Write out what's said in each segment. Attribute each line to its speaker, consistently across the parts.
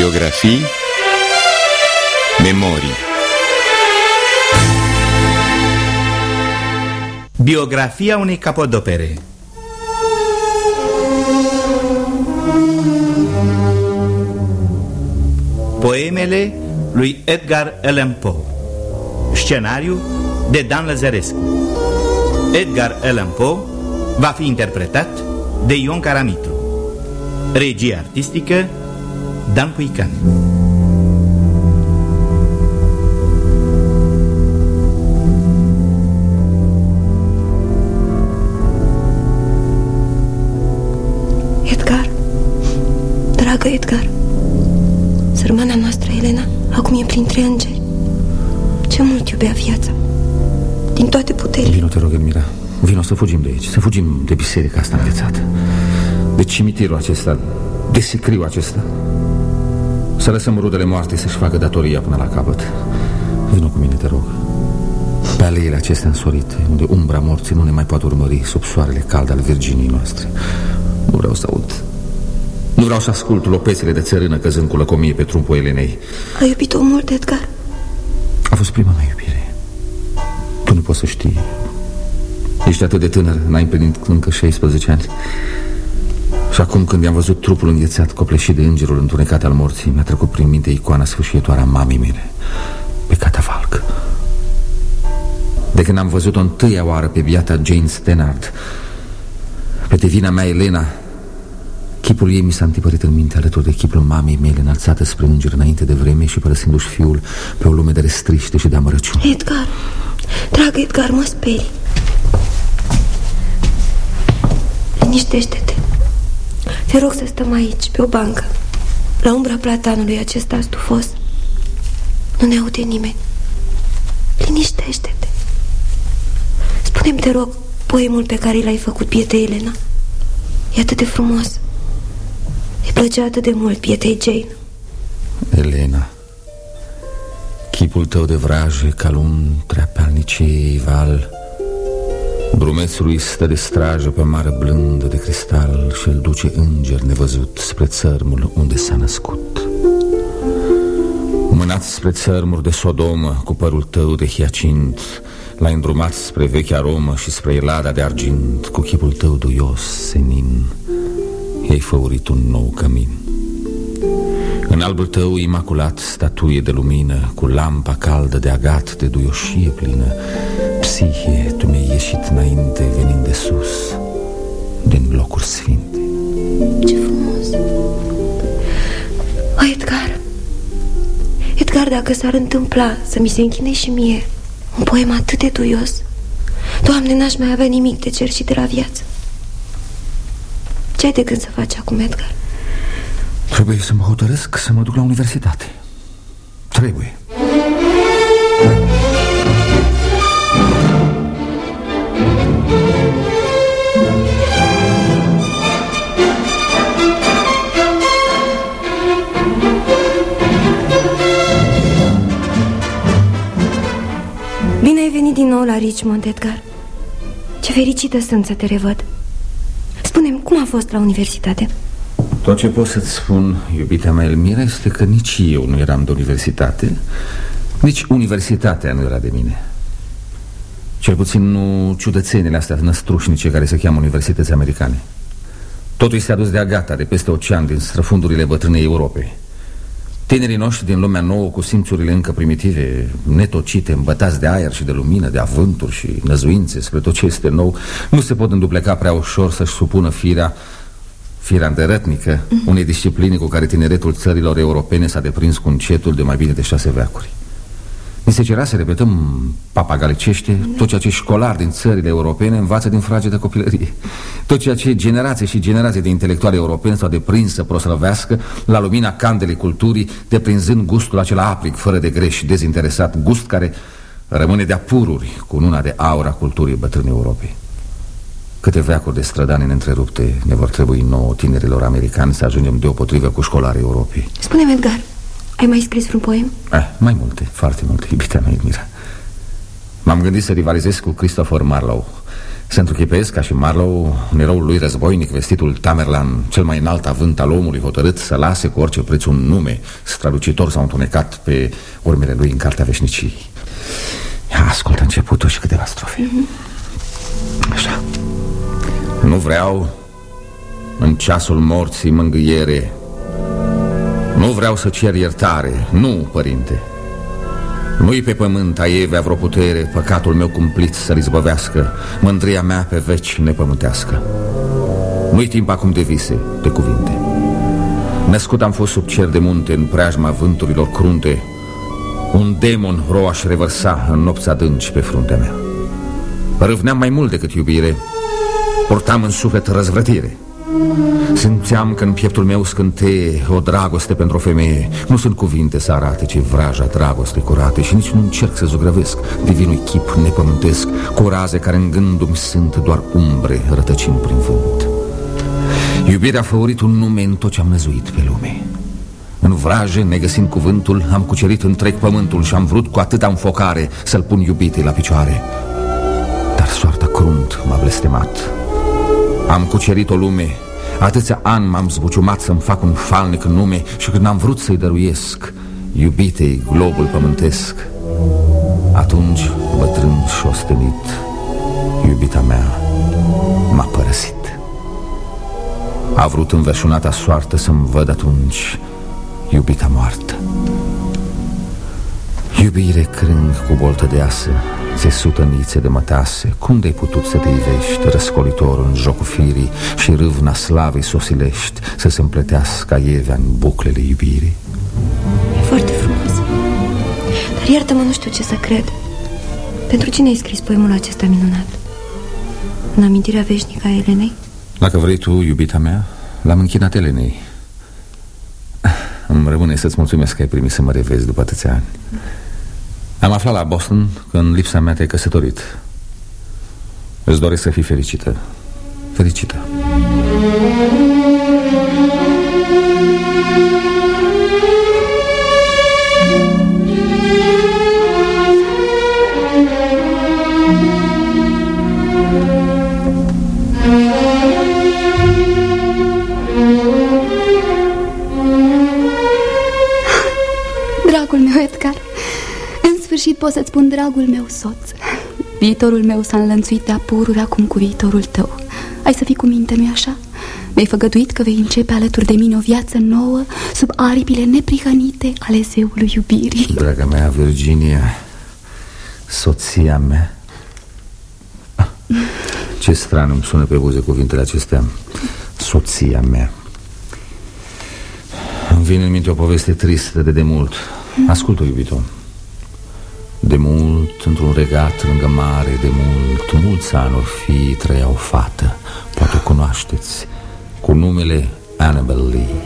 Speaker 1: Biografii Memorii.
Speaker 2: Biografia unei capodopere. Poemele lui Edgar Allan Poe. Scenariu de Dan Lăzărescu. Edgar Allan Poe va fi interpretat de Ion Caramitru. Regie artistică Dan Cuican
Speaker 3: Edgar, dragă Edgar? Sărmana noastră, Elena, acum e printre îngeri. Ce mult iubea viața. Din toate puterile.
Speaker 4: Vino, te rog, Elmira. Vino să fugim de aici, să fugim de biserica asta învețată De cimitirul acesta, de sicriu acesta Să lăsăm rudele moarte să-și facă datoria până la capăt. Vino cu mine, te rog. Pe aleile acestea însorite Unde umbra morții nu ne mai poate urmări Sub soarele cald al Virginiei noastre. Nu vreau să aud. Nu vreau să ascult lopețele de țărână Căzând cu lăcomie pe trumpul Elenei.
Speaker 3: A iubit-o mult, Edgar?
Speaker 4: A fost prima mea iubire. Tu nu poți să știi. Ești atât de tânăr, n-ai împlinit încă 16 ani Și acum când i-am văzut trupul înghețat Copleșit de îngerul întunecat al morții Mi-a trecut prin minte icoana sfârșietoare a mamei mele Pe catafalc. De când am văzut-o întâia oară pe biata Jane Stenard Pe divina mea Elena Chipul ei mi s-a întipărit în minte alături de chipul mamei mele înălțată spre înger înainte de vreme și părăsindu-și fiul pe o lume de restriște și de amărăciune.
Speaker 3: Edgar, dragă Edgar, mă sperii Liniștește-te Te rog să stăm aici, pe o bancă. La umbra platanului acesta stufos. Nu ne aude nimeni. Liniștește-te. Spune-mi, te rog, poemul pe care l-ai făcut, piete Elena. E atât de frumos. Îi plăcea atât de mult pietei Jane.
Speaker 4: Elena Chipul tău de vraje ca luntrea pe alniciei val Brumețului stă de strajă pe mare blândă de cristal Și îl duce înger nevăzut spre țărmul unde s-a născut. Mânat spre țărmuri de Sodomă cu părul tău de hiacint L-ai îndrumat spre vechea Romă și spre Elada de argint Cu chipul tău duios, senin. I-ai făurit un nou cămin. În albul tău imaculat statuie de lumină Cu lampa caldă de agat de duioșie plină Psihie, tu mi-ai ieșit înainte venind de sus Din locuri sfinte.
Speaker 3: Ce frumos. O, Edgar. Edgar, dacă s-ar întâmpla să mi se închine și mie Un poem atât de duios Doamne, n-aș mai avea nimic de cer și de la viață. Ce ai de gând să faci acum, Edgar?
Speaker 4: Trebuie să mă hotărăsc să mă duc la universitate. Trebuie
Speaker 3: Bine ai venit din nou la Richmond, Edgar. Ce fericită sunt să te revăd. Spune-mi, cum a fost la universitate?
Speaker 4: Tot ce pot să-ți spun, iubita mea Elmira, este că nici eu nu eram de universitate Nici universitatea nu era de mine. Cel puțin nu ciudățenile astea năstrușnice care se cheamă universități americane. Totul este adus de-a gata, de peste ocean, din străfundurile bătrânei Europei Tinerii noștri din lumea nouă, cu simțurile încă primitive, netocite, îmbătați de aer și de lumină, de avânturi și năzuințe spre tot ce este nou, nu se pot îndupleca prea ușor să-și supună firea, firea îndărătnică, unei discipline cu care tineretul țărilor europene s-a deprins cu încetul de mai bine de șase veacuri. Ni se cerea să repetăm papagalicește tot ceea ce școlari din țările europene învață din fragedă copilărie. Tot ceea ce generații și generații de intelectuali europeni s-au deprins să proslăvească la lumina candelei culturii, deprinzând gustul acela aprig, fără de greș, dezinteresat, gust care rămâne de-a pururi cu luna de aur a culturii bătrânii Europei. Câte veacuri de strădani neîntrerupte ne vor trebui nouă tinerilor americani să ajungem deopotrivă cu școlarii Europei.
Speaker 3: Spune-mi, Edgar, ai mai scris vreun poem?
Speaker 4: Eh, mai multe, foarte multe, iubita mea, Elmira M-am gândit să rivalizez cu Christopher Marlowe Se întruchipesc ca și Marlow, un eroul lui războinic, vestitul Tamerlan, cel mai înalt avânt al omului hotărât să lase cu orice preț un nume strălucitor sau întunecat pe urmele lui în Cartea Veșnicii. Ia, ascultă începutul și câteva strofe. Mm -hmm. Așa. Nu vreau în ceasul morții mângâiere Nu vreau să cer iertare, nu, părinte. Nu-i pe pământ a Evea vreo putere Păcatul meu cumplit să-l izbăvească Mândria mea pe veci nepământească. Nu-i timp acum de vise, de cuvinte. Născut am fost sub cer de munte În preajma vânturilor crunte. Un demon roaș revărsa În nopți adânci pe fruntea mea. Râvneam mai mult decât iubire. Portam în suflet răzvrătire Simțeam că în pieptul meu scânteie o dragoste pentru o femeie. Nu sunt cuvinte să arate ce vraja dragoste curate Și nici nu încerc să zugrăvesc. Divinul chip nepământesc Cu raze care în gândul sunt doar umbre rătăcind prin vânt. Iubirea a făurit un nume în tot ce am năzuit pe lume. În vraje, negăsind cuvântul, am cucerit întreg pământul și am vrut cu atâta înfocare să-l pun iubitei la picioare. Dar soarta crunt m-a blestemat am cucerit o lume. Atâția ani m-am zbuciumat să-mi fac un falnic nume Și când am vrut să-i dăruiesc Iubitei globul pământesc Atunci, bătrân și ostenit Iubita mea m-a părăsit. A vrut înverșunata soartă să-mi văd atunci Iubita moartă. Iubire crâng cu boltă de asă Țesută nițe de mătase Cum de-ai putut să te ivești Răscolitor în jocul firii Și râvna slavei sosilești Să se împletească ievea în buclele iubirii?
Speaker 5: E foarte frumos. Dar iartă-mă, nu știu ce să cred. Pentru cine ai scris poemul acesta minunat? În amintirea veșnică a Elenei?
Speaker 4: Dacă vrei tu, iubita mea L-am închinat Elenei. Îmi rămâne să-ți mulțumesc că ai primit să mă revezi după atâția ani am aflat la Boston că în lipsa mea te-ai căsătorit. Îți doresc să fii fericită. Fericită
Speaker 6: sfârșit pot să-ți spun, dragul meu soț Viitorul meu s-a înlănțuit de apururi acum cu viitorul tău. Ai să fii cu minte, nu-i așa? Mi-ai făgăduit că vei începe alături de mine o viață nouă Sub aripile neprihănite ale zeului iubirii.
Speaker 4: Draga mea, Virginia, soția mea. Ce stran îmi sună pe buze cuvintele acestea. Soția mea. Îmi vine în minte o poveste tristă de demult. Ascultă, iubito de mult, într-un regat lângă mare, de mult, mulți ani or fi, trăia o fată, poate o cunoașteți, cu numele Annabel Lee.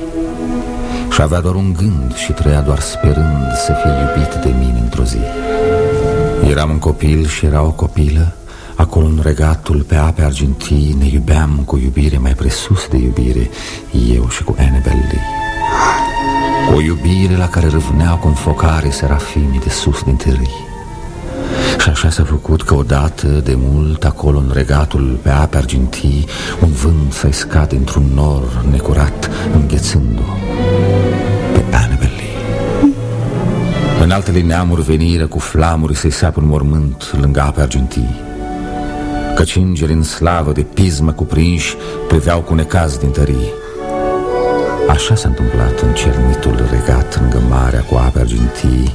Speaker 4: Și avea doar un gând și trăia doar sperând să fie iubit de mine într-o zi. Eram un copil și era o copilă, acolo în regatul pe ape argintii ne iubeam cu iubire mai presus de iubire, eu și cu Annabel Lee. O iubire la care râvneau cu înfocare serafimii de sus din târâi Și așa s-a făcut că odată de mult acolo în regatul pe ape argintii Un vânt s-a iscat într-un nor necurat înghețându-o Pe Annabelle. În altele neamuri veniră cu flamuri să-i sapă un mormânt lângă ape argintii. Căci îngeri în slavă de pismă cuprinși priveau cu necaz din tării. Așa s-a întâmplat în cernitul regat lângă marea cu ape argintii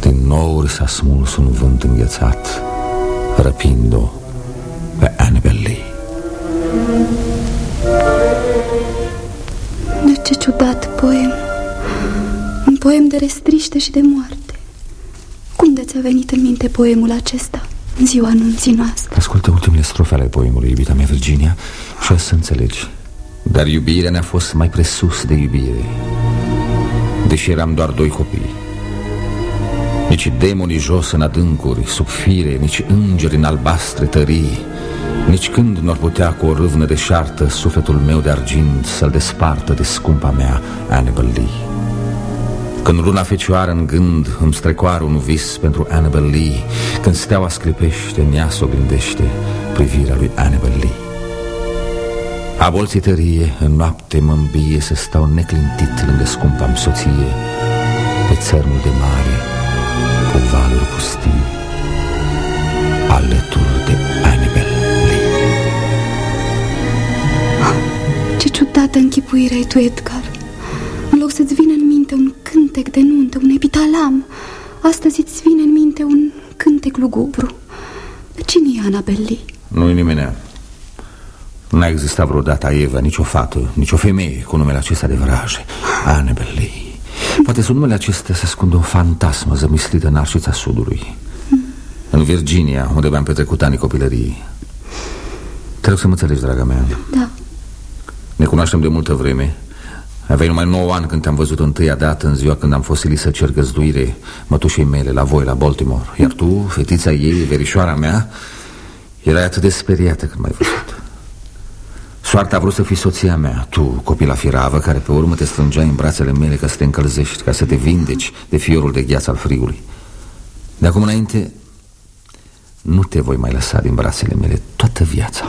Speaker 4: Din nou s-a smuls un vânt înghețat Răpind-o pe Annabel Lee.
Speaker 6: De ce ciudat poem? Un poem de restriște și de moarte. Cum de ți-a venit în minte poemul acesta În ziua anunții noastre?
Speaker 4: Ascultă ultimele strofe ale poemului, iubita mea Virginia Și o să înțelegi. Dar iubirea ne-a fost mai presus de iubire Deși eram doar doi copii Nici demonii jos în adâncuri, sub fire Nici îngeri în albastre tării Nici când nu ar putea cu o râvnă de șartă Sufletul meu de argint să-l despartă de scumpa mea Annabel Lee. Când luna fecioară în gând îmi strecoară un vis pentru Annabel Lee Când steaua sclipește, în ea s-o gândește privirea lui Annabel Lee. Abolții tărie, în noapte mă îmbie Să stau neclintit lângă scumpa soție Pe țărmul de mare, cu valuri pustii Alături de Annabel Lee
Speaker 6: Ce ciudată închipuire ai tu, Edgar. În loc să-ți vină în minte un cântec de nuntă, un epitalam Astăzi îți vine în minte un cântec lugubru. Cine e Annabel Lee?
Speaker 4: Nu-i nimeni N-a existat vreodată Eva, nicio fată, nicio femeie cu numele acesta de vraje. Annabel Lee Poate sub numele acesta se ascunde o fantasmă zămislită în arșița sudului. În Virginia, unde v-am petrecut anii copilăriei. Te rog să mă înțelegi, draga mea.
Speaker 6: Da.
Speaker 4: Ne cunoaștem de multă vreme. Aveai numai 9 ani când te-am văzut întâia dată în ziua când am fost silit să cer găzduire mătușei mele la voi, la Baltimore. Iar tu, fetița ei, verișoara mea, erai atât de speriată când m-ai văzut Soarta a vrut să fii soția mea, tu, copila firavă, care pe urmă te strângeai în brațele mele ca să te încălzești, ca să te vindeci de fiorul de gheață al frigului. De acum înainte, nu te voi mai lăsa din brațele mele toată viața.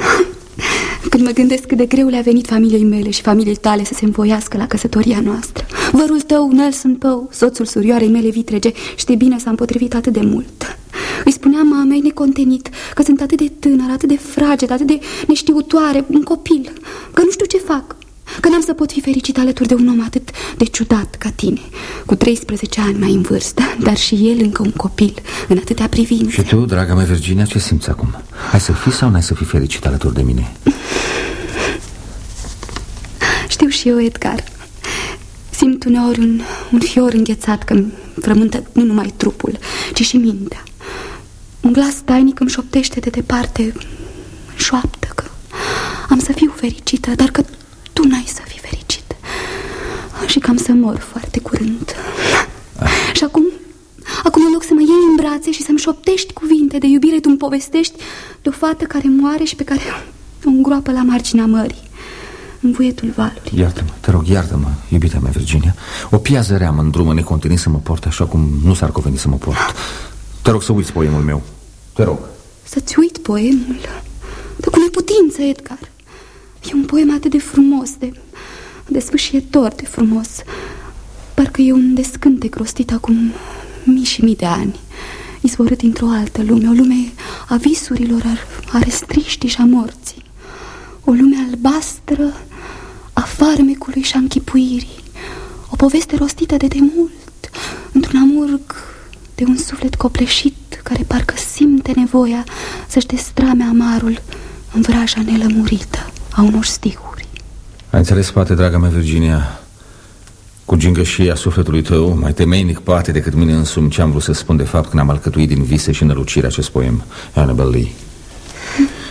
Speaker 6: Când mă gândesc cât de greu le-a venit familiei mele și familiei tale să se învoiască la căsătoria noastră Vărul tău, Nelson Poe, soțul surioarei mele vitrege, știi bine s-a împotrivit atât de mult Îi spuneam mamei necontenit că sunt atât de tânăr, atât de fraged, atât de neștiutoare, un copil Că nu știu ce fac Că n-am să pot fi fericit alături de un om atât de ciudat ca tine Cu 13 ani mai în vârstă Dar și el încă un copil În atâtea privințe
Speaker 4: Și tu, draga mea Virginia, ce simți acum? Ai să fii sau n-ai să fii fericit alături de mine?
Speaker 6: Știu și eu, Edgar Simt uneori un, un fior înghețat Când frământă nu numai trupul Ci și mintea Un glas tainic îmi șoptește de departe Șoaptă că am să fiu fericită Dar că tu n-ai să fii fericit. Și cam să mor foarte curând. Și acum Acum în loc să mă iei în brațe și să-mi șoptești cuvinte de iubire Tu-mi povestești de o fată care moare și pe care o îngroapă la marginea mării în vuietul valului.
Speaker 4: Iartă-mă, te rog, iartă-mă, iubita mea, Virginia. O piază rea mă îndrumă necontinent să mă port așa cum nu s-ar cuveni să mă port Te rog să uiți poemul meu. Te rog.
Speaker 6: Să-ți uit poemul? Dar cu neputință, Edgar. E un poem atât de frumos, de, de sfâșietor de frumos. Parcă e un descântec rostit acum mii și mii de ani. Izvorât dintr-o altă lume O lume a visurilor, a, a restriștii și a morții. O lume albastră a farmecului și a închipuirii. O poveste rostită de demult Într-un amurg de un suflet copleșit Care parcă simte nevoia să-și destrame amarul În vraja nelămurită a unor stihuri.
Speaker 4: Ai înțeles, poate, draga mea Virginia? Cu gingășia sufletului tău Mai temeinic poate decât mine însumi Ce am vrut să spun de fapt când am alcătuit din vise și nălucire acest poem Annabel Lee.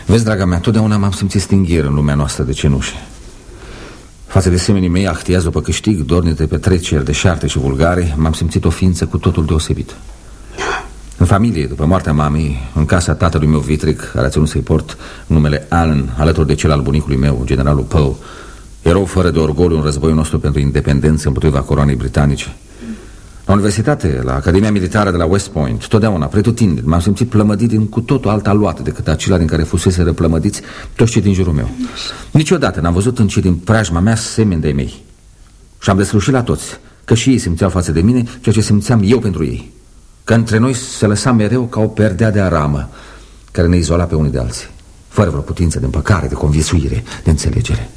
Speaker 4: Vezi, draga mea, totdeauna m-am simțit stingher în lumea noastră de cenușe. Față de semenii mei, ahtiați după câștig, dornite pe treceri de șarte și vulgare M-am simțit o ființă cu totul deosebită În familie, după moartea mamei, în casa tatălui meu vitric Care a ținut să-i port numele Allen Alături de cel al bunicului meu, generalul Poe Erou fără de orgoliu în războiul nostru pentru independență împotriva coroanei britanice. La universitate, la Academia Militară de la West Point Totdeauna, pretutindeni, m-am simțit plămădit din cu totul alta luat Decât acela din care fusese răplămădiți toți cei din jurul meu. Niciodată n-am văzut în cei din preajma mea semeni de mei. Și am deslușit la toți Că și ei simțeau față de mine ceea ce simțeam eu pentru ei Că între noi se lăsa mereu ca o perdea de aramă Care ne izola pe unii de alții Fără vreo putință de împăcare, de conviețuire, de înțelegere.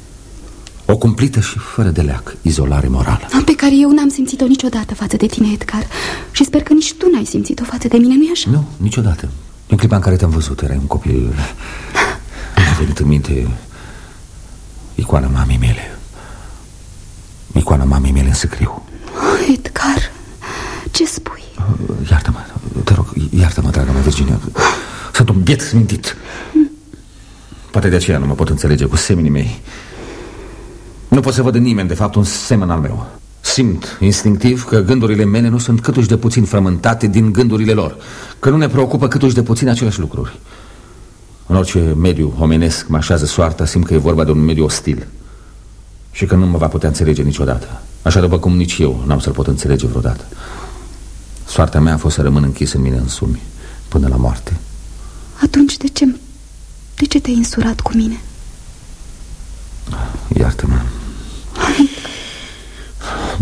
Speaker 4: O cumplită și fără de leac izolare morală.
Speaker 6: Pe care eu n-am simțit-o niciodată față de tine, Edgar. Și sper că nici tu n-ai simțit-o față de mine, nu-i așa?
Speaker 4: Nu, niciodată. În clipa în care te-am văzut, erai un copil. Mi-a venit în minte Icoana mamei mele. Icoana mamei mele în săcriu
Speaker 6: oh, Edgar, ce spui?
Speaker 4: Iartă-mă, te rog, iartă-mă, draga mea Virginia. Sunt un biet smintit. Poate de aceea nu mă pot înțelege cu seminii mei. Nu pot să văd în nimeni, de fapt, un semen al meu. Simt instinctiv că gândurile mele nu sunt câtuși de puțin frământate din gândurile lor Că nu ne preocupă câtuși de puțin aceleași lucruri. În orice mediu omenesc mă așează soarta Simt că e vorba de un mediu ostil Și că nu mă va putea înțelege niciodată. Așa după cum nici eu n-am să-l pot înțelege vreodată Soarta mea a fost să rămân închis în mine însumi Până la moarte.
Speaker 6: Atunci de ce, De ce te-ai însurat cu mine?
Speaker 4: Iartă-mă.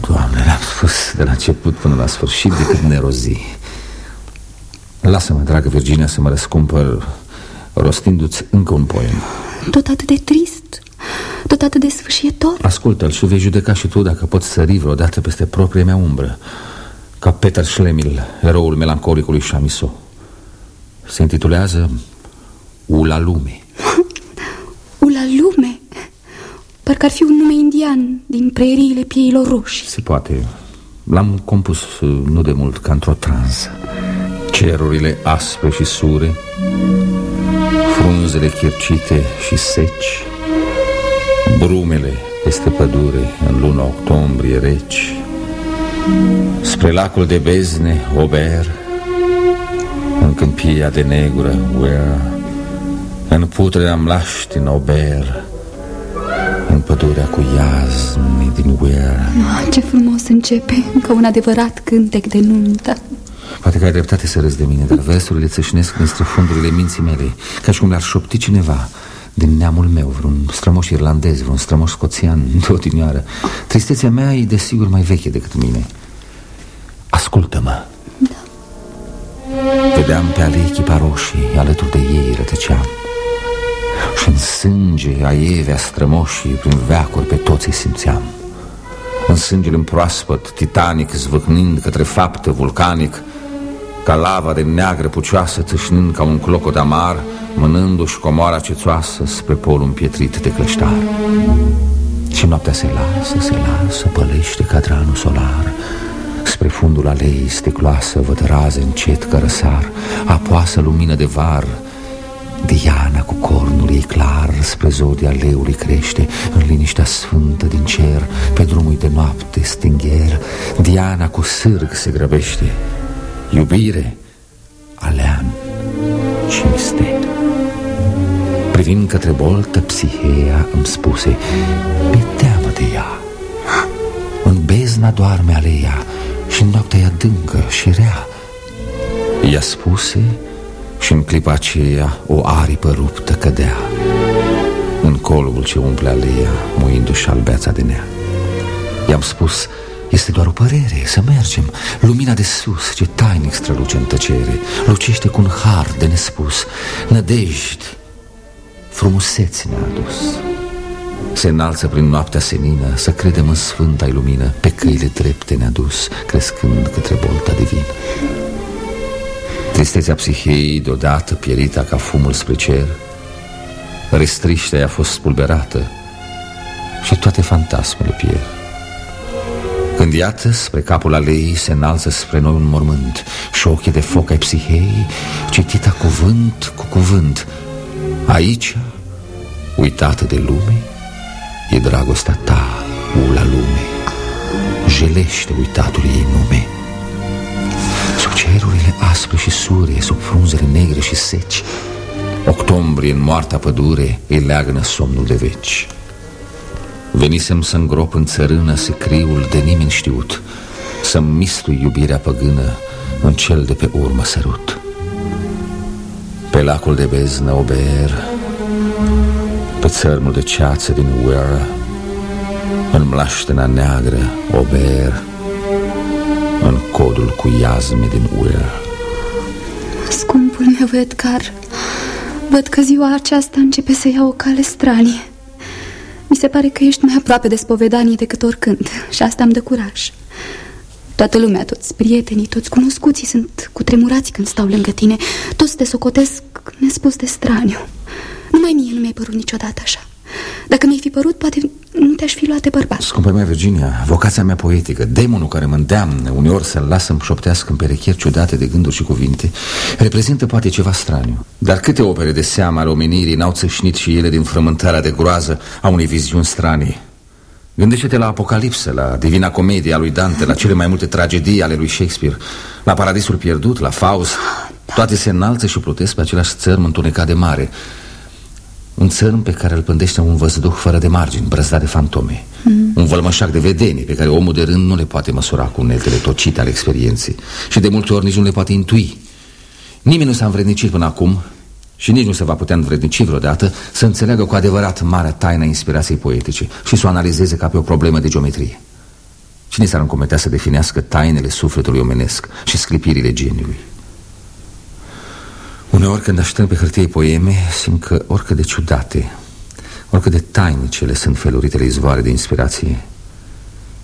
Speaker 4: Doamne, l-am spus de la început până la sfârșit decât nerozi Lasă-mă, dragă Virginia, să mă răscumpăr rostindu-ți încă un poem.
Speaker 6: Tot atât de trist, tot atât de sfârșietor.
Speaker 4: Ascultă-l și vei judeca și tu dacă poți sări vreodată peste propria mea umbră Ca Peter Schlemil, eroul melancolicului Chamisso. Se intitulează Ula Lume.
Speaker 6: Ula Lume? Parcă ar fi un nume indian din preriile pieilor roșii.
Speaker 4: Se poate. L-am compus nu de mult ca într-o transă. Cerurile aspre și sure Frunzele chircite și seci Brumele peste pădure În luna octombrie reci Spre lacul de bezne, Ober În câmpia de negră, Where În putrea mlaștin, Ober În pădurea cu iazmi din Where
Speaker 6: oh, Ce frumos începe, ca un adevărat cântec de nuntă.
Speaker 4: Poate că ai dreptate să râzi de mine Dar versurile țășnesc în străfundurile minții mele Ca și cum le-ar șopti cineva din neamul meu, vreun strămoș irlandez, vreun strămoș scoțian de odinioară. Tristețea mea e desigur mai veche decât mine. Ascultă-mă.
Speaker 6: Da.
Speaker 4: Vedeam pe ale echipa roșii, alături de ei rătăceam. Și în sânge a evea strămoșii, prin veacuri pe toți îi simțeam. În sângele proaspăt, titanic, zvâcnind către faptă vulcanic ca lava de neagră pucioasă Țâșnând ca un clocot amar Mânându-și comoara cețoasă Spre polul împietrit de clăștar. Și noaptea se lasă, se lasă Pălește cadranul solar. Spre fundul alei sticloasă Văd raze încet că răsar Apoasă lumină de var. Diana cu cornul ei clar Spre zodia leului crește În liniștea sfântă din cer Pe drumul de noapte stingher. Diana cu sârg se grăbește Iubire, alean și mister. Privind către boltă, psiheia îmi spuse Mi teamă de ea. În bezna doarme aleia și noaptea e adâncă și rea. Ea spuse și în clipa aceea o aripă ruptă cădea În colul ce umple aleia, muindu-și albeața de nea I-am spus este doar o părere, să mergem. Lumina de sus, ce tainic străluce în tăcere. Lucește cu un har de nespus. Nădejdi, frumuseți ne-a adus. Se înalță prin noaptea senină Să credem în sfânta lumină. Pe căile drepte ne-a dus Crescând către bolta divină. Tristețea psihei deodată pierita ca fumul spre cer. Restriștea a fost spulberată Și toate fantasmele pierd când iată, spre capul alei se înalță spre noi un mormânt Și ochii de foc ai psihei, citita cuvânt cu cuvânt. Aici, uitată de lume, e dragostea ta, ula lume. Jelește uitatul ei nume. Sub cerurile aspre și sure, sub frunzele negre și seci Octombrie în moartea pădure îi leagănă somnul de veci Venisem să îngrop în țărână secriul de nimeni știut Să-mi mistui iubirea păgână în cel de pe urmă sărut. Pe lacul de beznă ober Pe țărmul de ceață din Uera În mlaștena neagră ober În codul cu iazme din Uera
Speaker 6: Scumpul meu Edgar Văd că ziua aceasta începe să ia o cale stranie mi se pare că ești mai aproape de spovedanie decât oricând Și asta îmi dă curaj. Toată lumea, toți prietenii, toți cunoscuții Sunt cutremurați când stau lângă tine. Toți te socotesc nespus de straniu. Numai mie nu mi-ai părut niciodată așa dacă mi-ai fi părut, poate nu te-aș fi luat de bărbat.
Speaker 4: Scumpă mea, Virginia, vocația mea poetică Demonul care mă îndeamnă Uneori să-l las să-mi șoptească în perechieri ciudate de gânduri și cuvinte Reprezintă poate ceva straniu. Dar câte opere de seamă ale omenirii N-au țâșnit și ele din frământarea de groază A unei viziuni stranii Gândește-te la Apocalipsă, la Divina Comedie a lui Dante La cele mai multe tragedii ale lui Shakespeare La Paradisul Pierdut, la Faust. Toate se înalță și plutesc pe același țărm întunecat de mare un țărm pe care îl pândește un văzduh fără de margini, brăzdat de fantome mm. Un vălmășac de vedenii pe care omul de rând nu le poate măsura cu uneltele tocite ale experienței Și de multe ori nici nu le poate intui Nimeni nu s-a învrednicit până acum și nici nu se va putea învrednici vreodată să înțeleagă cu adevărat marea taina inspirației poetice și să o analizeze ca pe o problemă de geometrie. Cine s-ar încometea să definească tainele sufletului omenesc și sclipirile geniului? Uneori când așteptăm pe hârtie poeme, simt că oricât de ciudate, oricât de tainice sunt feluritele izvoare de inspirație,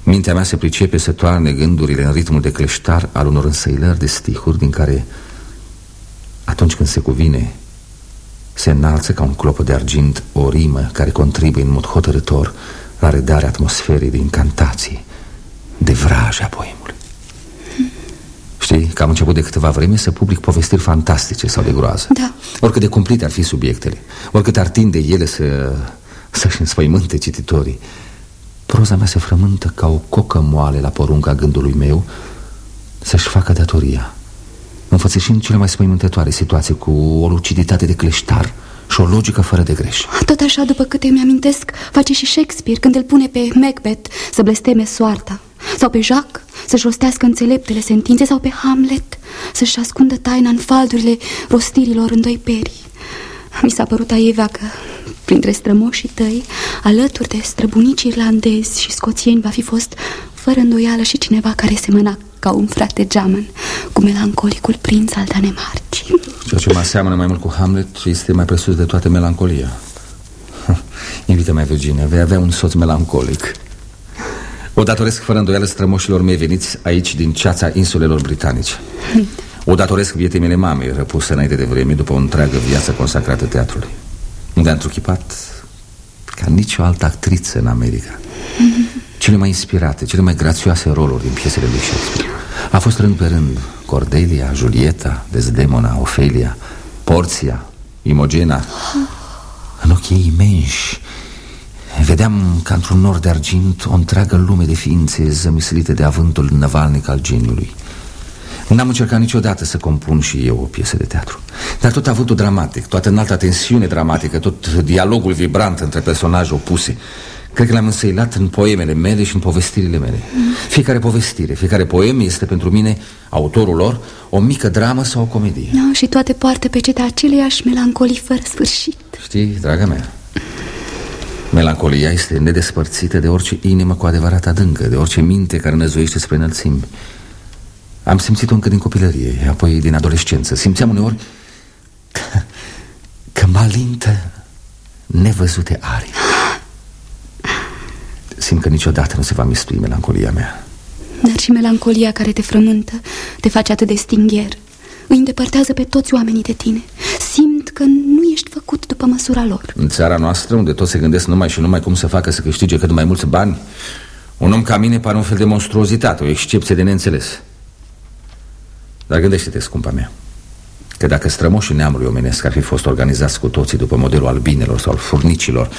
Speaker 4: mintea mea se pricepe să toarne gândurile în ritmul de cleștar al unor însăilări de stihuri din care, atunci când se cuvine, se înalță ca un clopă de argint o rimă care contribuie în mod hotărător la redarea atmosferei de incantație, de vraje a poemului. Știi că am început de câteva vreme să public povestiri fantastice sau de groază.
Speaker 6: Da.
Speaker 4: Oricât de cumplite ar fi subiectele Oricât ar tinde ele să, să-și înspăimânte cititorii Proza mea se frământă ca o cocă moale la porunca gândului meu Să-și facă datoria. Înfățișind cele mai spăimântătoare situații Cu o luciditate de cleștar și o logică fără de greș.
Speaker 6: Tot așa, după câte mi-amintesc, face și Shakespeare când îl pune pe Macbeth să blesteme soarta Sau pe Jacques să-și rostească înțeleptele sentințe Sau pe Hamlet să-și ascundă taina în faldurile rostirilor în doi peri. Mi s-a părut aievea că printre strămoșii tăi, alături de străbunici irlandezi și scoțieni Va fi fost fără îndoială și cineva care semăna ca un frate geamăn Cu melancolicul prinț al Danemarcii.
Speaker 4: Ceea ce mă aseamănă mai mult cu Hamlet este mai presus de toată melancolia. Invită-mă, Virginia, vei avea un soț melancolic O datoresc fără îndoială strămoșilor mei veniți aici din ceața insulelor britanice. O datoresc vietei mele mame, răpusă înainte de vreme după o întreagă viață consacrată teatrului Unde a întruchipat ca nicio altă actriță în America. Cele mai inspirate, cele mai grațioase roluri din piesele lui Shakespeare. A fost rând pe rând Cordelia, Julieta, Desdemona, Ofelia, Porția, Imogena. În ochii ei imenși Vedeam ca într-un nor de argint o întreagă lume de ființe zămislite de avântul năvalnic al geniului. N-am încercat niciodată să compun și eu o piesă de teatru. Dar tot avântul dramatic, toată înalta tensiune dramatică Tot dialogul vibrant între personaje opuse Cred că le-am însăilat în poemele mele și în povestirile mele. Fiecare povestire, fiecare poem este pentru mine, autorul lor, o mică dramă sau o comedie.
Speaker 6: No, Și toate poartă pe cete aceleiași melancolii fără sfârșit.
Speaker 4: Știi, draga mea, melancolia este nedespărțită de orice inimă cu adevărat adâncă De orice minte care năzuiește spre înălțimi. Am simțit-o încă din copilărie, apoi din adolescență. Simțeam uneori că, că mă alintă nevăzute aripi Simt că niciodată nu se va mistui melancolia mea.
Speaker 6: Dar și melancolia care te frământă Te face atât de stingher Îi îndepărtează pe toți oamenii de tine. Simt că nu ești făcut după măsura lor.
Speaker 4: În țara noastră, unde toți se gândesc numai și numai cum să facă să câștige cât mai mulți bani Un om ca mine pare un fel de monstruozitate O excepție de neînțeles. Dar gândește-te, scumpa mea Că dacă strămoșii neamului omenesc ar fi fost organizați cu toții după modelul albinelor sau al furnicilor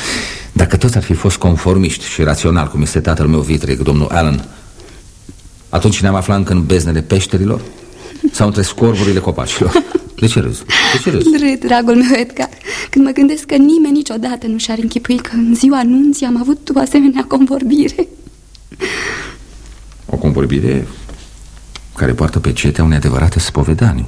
Speaker 4: Dacă toți ar fi fost conformiști și rațional, cum este tatăl meu vitreg, domnul Allen Atunci ne-am aflat încă în beznele peșterilor sau între scorburile copacilor De ce râzi? De ce râzi?
Speaker 6: Râd, dragul meu Edgar Când mă gândesc că nimeni niciodată nu și-ar închipui Că în ziua anunții am avut o asemenea convorbire
Speaker 4: O convorbire care poartă pe cetea unei adevărate spovedanii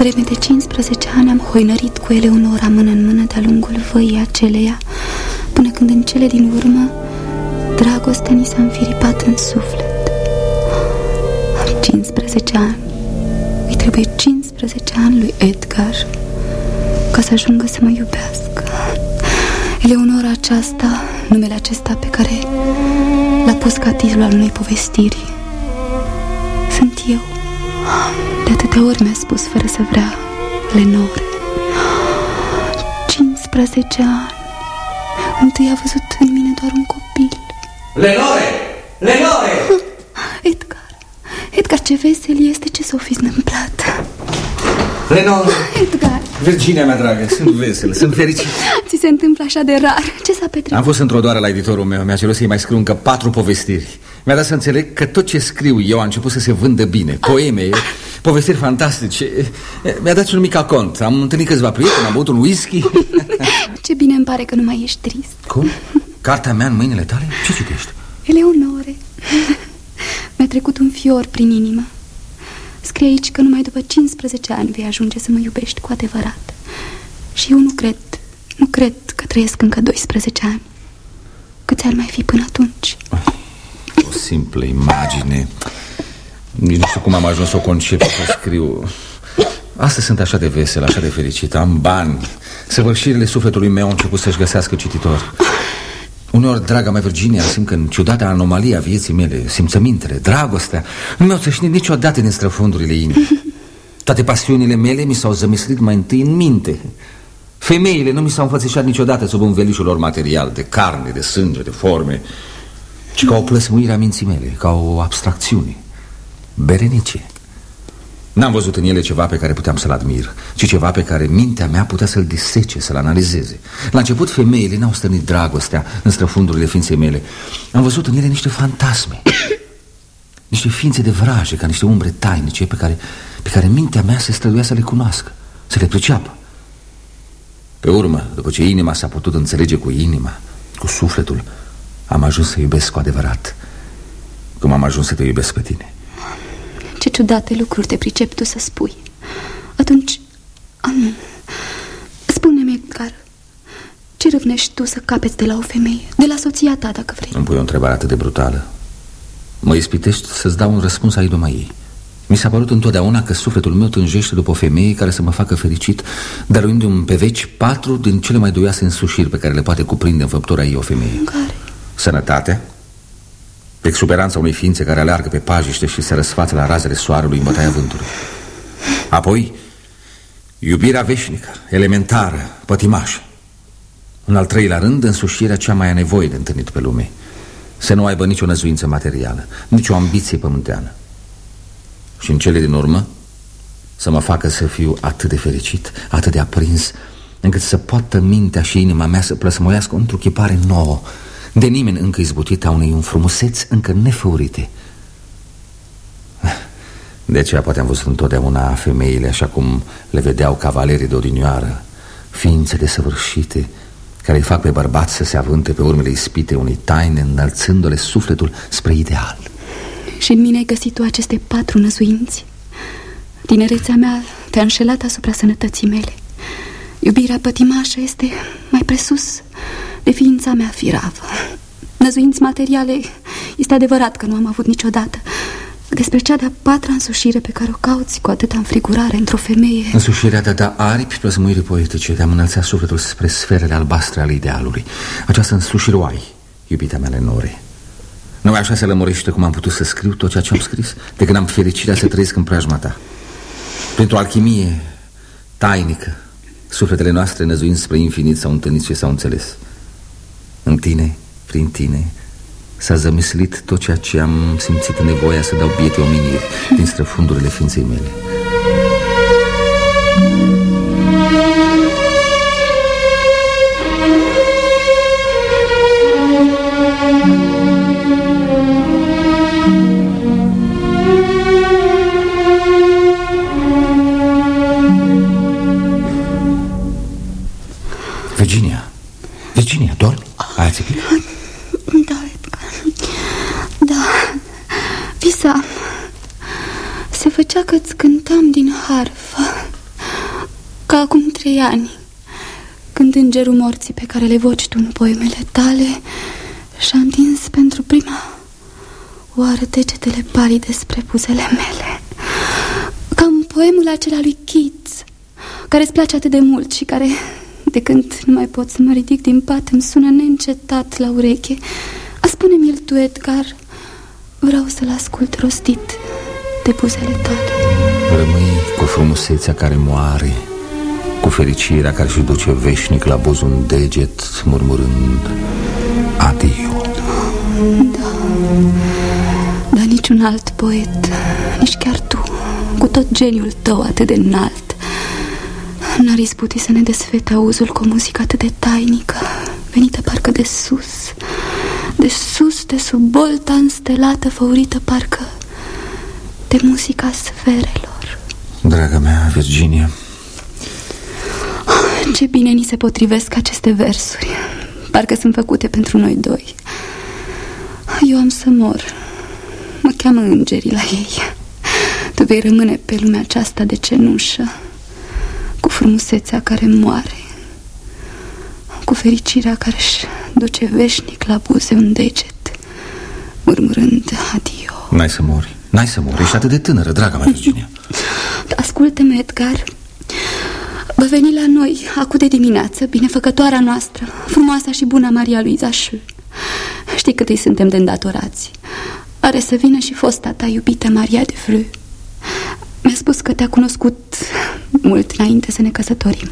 Speaker 6: Vreme de 15 ani am hoinărit cu Eleonora mână în mână de-a lungul văii aceleia, până când în cele din urmă dragostea ni s-a înfiripat în suflet. Am 15 ani. Îi trebuie 15 ani lui Edgar ca să ajungă să mă iubească. Eleonora aceasta, numele acesta pe care l-a pus ca titlu al unei povestiri, sunt eu. De atâtea ori mi-a spus fără să vrea Lenore. 15 ani. Întâi a văzut în mine doar un copil.
Speaker 4: Lenore! Lenore!
Speaker 6: Edgar. Edgar, ce vesel este, ce s-o fi întâmplat.
Speaker 4: Lenore!
Speaker 6: Edgar.
Speaker 4: Virginia mea dragă, sunt vesel, sunt fericit.
Speaker 6: Ți se întâmplă așa de rar? Ce s-a petrecut?
Speaker 4: Am fost într-o doară la editorul meu Mi-a cerut să-i mai scriu încă patru povestiri. Mi-a dat să înțeleg că tot ce scriu eu a început să se vândă bine. Poeme, povestiri fantastice Mi-a dat și un mic cont Am întâlnit câțiva prieteni, am băut un whisky
Speaker 6: Ce bine îmi pare că nu mai ești trist
Speaker 4: Cum? Cartea mea în mâinile tale? Ce citești?
Speaker 6: Eleonore Mi-a trecut un fior prin inimă Scrie aici că numai după 15 ani vei ajunge să mă iubești cu adevărat Și eu nu cred, nu cred că trăiesc încă 12 ani Câți ar mai fi până atunci?
Speaker 4: O simplă imagine Nici nu știu cum am ajuns să o concep să scriu. Astăzi sunt așa de vesel, așa de fericit. Am bani. Săvârșirile sufletului meu au început să-și găsească cititor. Uneori, draga mea Virginia, simt că în ciudata anomalia vieții mele Simțămintele, dragostea Nu mi-au țășnit niciodată din străfundurile inimii. Toate pasiunile mele mi s-au zămislit mai întâi în minte. Femeile nu mi s-au înfățișat niciodată sub învelișul lor material De carne, de sânge, de forme Ci ca o plăsmuire a minții mele Ca o abstracțiune Berenicie N-am văzut în ele ceva pe care puteam să-l admir Ci ceva pe care mintea mea putea să-l disece, să-l analizeze. La început femeile n-au stănit dragostea în străfundurile ființei mele. Am văzut în ele niște fantasme Niște ființe de vraje, ca niște umbre tainice Pe care, pe care mintea mea se străduia să le cunoască Să le priceapă. Pe urmă, după ce inima s-a putut înțelege cu inima Cu sufletul Am ajuns să iubesc cu adevărat. Cum am ajuns să te iubesc pe tine?
Speaker 6: ce ciudate lucruri te pricep tu să spui Atunci, am... spune-mi, Edgar Ce râvnești tu să capeți de la o femeie? De la soția ta, dacă vrei
Speaker 4: Îmi pui o întrebare atât de brutală Mă ispitești să-ți dau un răspuns ai numai ei Mi s-a părut întotdeauna că sufletul meu tânjește după o femeie care să mă facă fericit Dăruindu-mi pe veci patru din cele mai duioase însușiri pe care le poate cuprinde în făptura ei o femeie
Speaker 6: Care?
Speaker 4: Sănătatea, Exuberanța unei ființe care aleargă pe pajiște și se răsfață la razele soarelui în bătaia vântului. Apoi, iubirea veșnică, elementară, pătimașă. În al treilea rând, însușirea cea mai a nevoie de întâlnit pe lume. Să nu aibă nicio năzuință materială, nicio ambiție pământeană. Și în cele din urmă, să mă facă să fiu atât de fericit, atât de aprins, încât să poată mintea și inima mea să plăsmoiască într-o chipare nouă, de nimeni încă izbutit a unei înfrumuseți încă nefăurite. De aceea poate am văzut întotdeauna femeile așa cum le vedeau cavalerii de odinioară Ființe desăvârșite care îi fac pe bărbați să se avânte pe urmele ispite unei taine Înălțându-le sufletul spre ideal.
Speaker 6: Și în mine ai găsit tu aceste patru năzuinți? Tinerețea mea te-a înșelat asupra sănătății mele. Iubirea pătimașă este mai presus de ființa mea firavă Năzuinți materiale. Este adevărat că nu am avut niciodată. Despre cea de-a patra însușire pe care o cauți cu atâta înfrigurare într-o femeie.
Speaker 4: Însușirea de-a da aripi plăsmuirii poetice De-a înălța sufletul spre sferele albastre ale idealului. Această însușire o ai, iubita mea Lenore. Nu așa să lămurește cum am putut să scriu tot ceea ce am scris De când am fericirea să trăiesc în preajma ta. Printr-o alchimie tainică Sufletele noastre năzuind spre infinit s-au întâlnit și s-au înțeles în tine, prin tine S-a zămislit tot ceea ce am simțit nevoia să dau biete omeniri Din străfundurile ființei mele Virginia Virginia, dormi? Ai ațipit?
Speaker 6: Da, Edgar Da, visam Se făcea că-ți cântam din harfă Ca acum trei ani Când îngerul morții pe care le voci tu în poemele tale Și-a întins pentru prima oară degetele palide spre buzele mele Cam poemul acela lui Keats Care îți place atât de mult și care de când nu mai pot să mă ridic din pat Îmi sună neîncetat la ureche. A spune-mi-l tu, Edgar Vreau să-l ascult rostit De buzele tale.
Speaker 4: Rămâi cu frumusețea care moare Cu fericirea care și duce veșnic la buz un deget Murmurând Adio.
Speaker 6: Da Dar niciun alt poet Nici chiar tu Cu tot geniul tău atât de înalt N-ar izbuti să ne desfete auzul cu o muzică atât de tainică Venită parcă de sus De sus, de sub bolta înstelată Făurită parcă de muzica sferelor.
Speaker 4: Draga mea, Virginia.
Speaker 6: Ce bine ni se potrivesc aceste versuri. Parcă sunt făcute pentru noi doi. Eu am să mor. Mă cheamă îngerii la ei. Tu vei rămâne pe lumea aceasta de cenușă Cu frumusețea care moare Cu fericirea care își duce veșnic la buze un deget Murmurând adio.
Speaker 4: N-ai să mori, n-ai să mori, ești atât de tânără, draga mea Virginia.
Speaker 6: Ascultă-mă, Edgar. Vă veni la noi, acu de dimineață, binefăcătoarea noastră Frumoasa și bună Maria Luiza Șu Știi cât îi suntem de îndatorați. Are să vină și fosta ta iubită Maria de Fru Mi-a spus că te-a cunoscut mult înainte să ne căsătorim.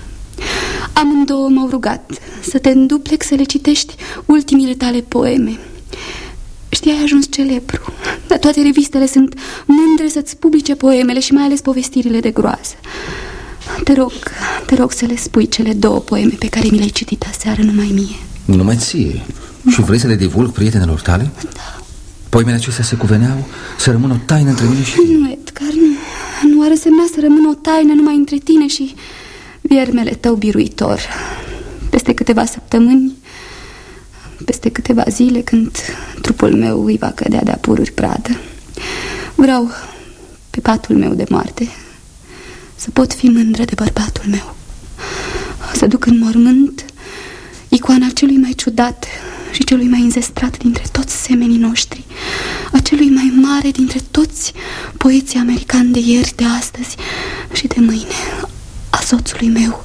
Speaker 6: Amândouă m-au rugat să te înduplec să le citești ultimile tale poeme. Știi, ai ajuns celebru Dar toate revistele sunt mândre să-ți publice poemele și mai ales povestirile de groază. Te rog, te rog să le spui cele două poeme pe care mi le-ai citit aseară numai mie.
Speaker 4: Numai ție? Și vrei să le divulg prietenilor tale?
Speaker 6: Da.
Speaker 4: Poemele acestea se cuveneau să rămână o taină între mine și tine
Speaker 6: Nu, Edgar, nu Nu ar însemna să rămână o taină numai între tine și viermele tău biruitor? Peste câteva săptămâni peste câteva zile când trupul meu îi va cădea de-a pururi pradă Vreau pe patul meu de moarte să pot fi mândră de bărbatul meu Să duc în mormânt icoana celui mai ciudat și celui mai înzestrat dintre toți semenii noștri A celui mai mare dintre toți poeții americani de ieri, de astăzi și de mâine A soțului meu,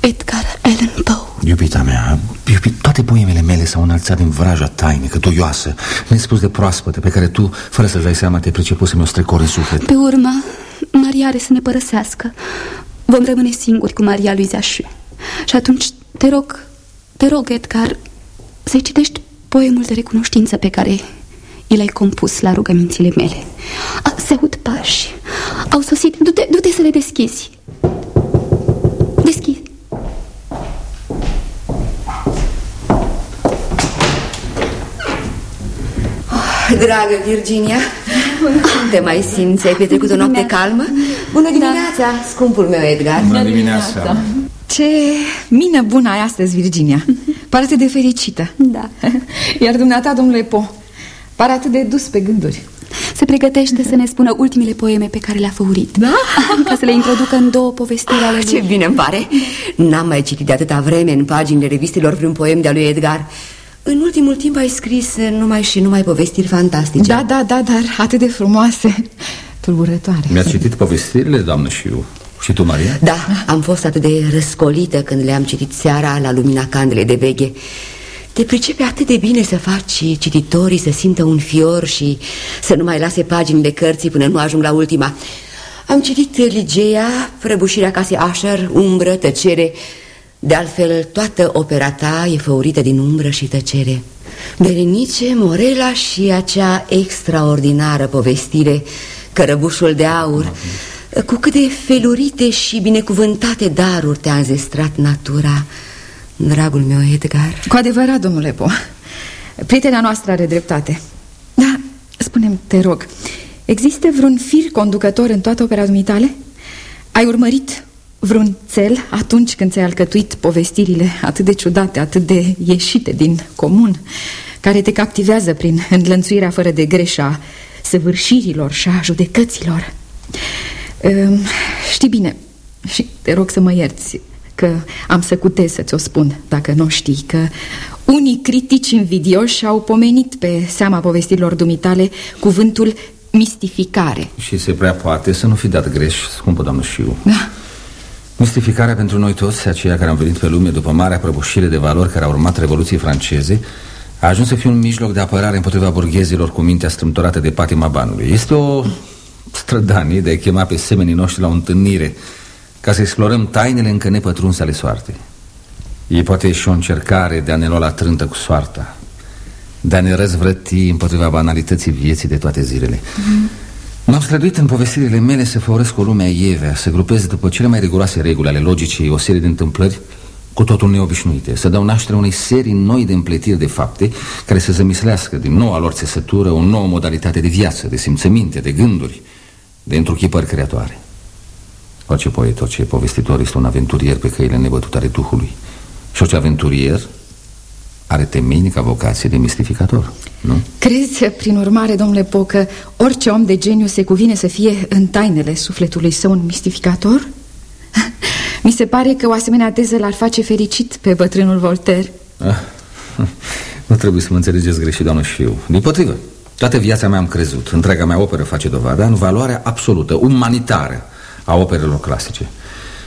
Speaker 6: Edgar Allan Poe
Speaker 4: Iubita mea, iubit, toate poemele mele s-au înălțat din vraja tainică, duioasă, nespus de proaspătă, pe care tu, fără să-ți dai seama, te-ai priceput să mi-o strecori în suflet.
Speaker 6: Pe urmă, Maria are să ne părăsească. Vom rămâne singuri cu Maria lui Zașu. Și atunci, te rog, te rog, Edgar, să-i citești poemul de recunoștință pe care i l-ai compus la rugămințile mele. A, se aud pași. Au sosit. Du-te du, -te, să le deschizi. Deschizi.
Speaker 5: Dragă Virginia, cum te mai simți? Ai petrecut o noapte calmă? Bună dimineața, da. scumpul meu Edgar
Speaker 4: Bună dimineața
Speaker 7: Ce mină bună ai astăzi, Virginia. Pare atât de fericită.
Speaker 6: Da.
Speaker 7: Iar dumneata, domnule Po, pare atât de dus pe gânduri.
Speaker 6: Se pregătește să ne spună ultimele poeme pe care le-a făurit.
Speaker 7: Da?
Speaker 6: Ca să le introducă în două povestiri ale lui
Speaker 5: Ce bine îmi pare. N-am mai citit de atâta vreme în paginile revistelor vreun poem de-a lui Edgar. În ultimul timp ai scris numai și numai povestiri fantastice.
Speaker 7: Da, da, da, dar atât de frumoase. Tulburătoare.
Speaker 4: Mi-a citit povestirile, doamnă, și eu Și tu, Maria?
Speaker 5: Da, am fost atât de răscolită când le-am citit seara la lumina candele de veche. Te pricepe atât de bine să faci cititorii să simtă un fior și să nu mai lase paginile cărții până nu ajung la ultima. Am citit Ligeia, Prăbușirea casei Asher, Umbră, Tăcere. De altfel, toată opera ta e făurită din umbră și tăcere. Berenice, Morela și acea extraordinară povestire Cărăbușul de aur Cu cât de felurite și binecuvântate daruri te-a înzestrat natura Dragul meu, Edgar
Speaker 7: Cu adevărat, domnule Po Prietena noastră are dreptate Da, spune te rog Există vreun fir conducător în toată opera dumitale? Ai urmărit vreun cel atunci când ți-ai alcătuit povestirile atât de ciudate, atât de ieșite din comun, care te captivează prin înlănțuirea fără de greșa săvârșirilor și a judecăților. Ehm, știi bine, și te rog să mă ierți că am să cutez să-ți o spun, dacă nu știi, că unii critici invidioși au pomenit pe seama povestirilor dumitale cuvântul mistificare.
Speaker 4: Și se prea poate să nu fi dat greș, scumpă doamnă Șiu.
Speaker 7: Da.
Speaker 4: Mistificarea pentru noi toți, aceia care am venit pe lume după marea prăbușire de valori care a urmat Revoluției franceze, a ajuns să fie un mijloc de apărare împotriva burghezilor cu mintea strâmtorată de patima banului. Este o strădanie de a chema pe semenii noștri la o întâlnire ca să explorăm tainele încă nepătrunse ale soartei. E poate și o încercare de a ne lua la trântă cu soarta, de a ne răzvrăti împotriva banalității vieții de toate zilele. Mm -hmm. M-am străduit în povestirile mele să făuresc o lume ievea, să grupez după cele mai riguroase reguli ale logicii o serie de întâmplări cu totul neobișnuite, să dau naștere unei serii noi de împletiri de fapte care să zămislească din noua lor țesătură o nouă modalitate de viață, de simțăminte, de gânduri, de întruchipări creatoare. Orice poet, orice povestitor este un aventurier pe căile nebătute ale Duhului Și orice aventurier are temenica vocație de mistificator, nu?
Speaker 7: Crezi, prin urmare, domnule Po, că orice om de geniu se cuvine să fie în tainele sufletului său un mistificator? Mi se pare că o asemenea teză l-ar face fericit pe bătrânul Voltaire ah,
Speaker 4: Nu trebuie să mă înțelegeți greșit, doamnă Șiu Din potrivă, toată viața mea am crezut Întreaga mea operă face dovada în valoarea absolută, umanitară a operelor clasice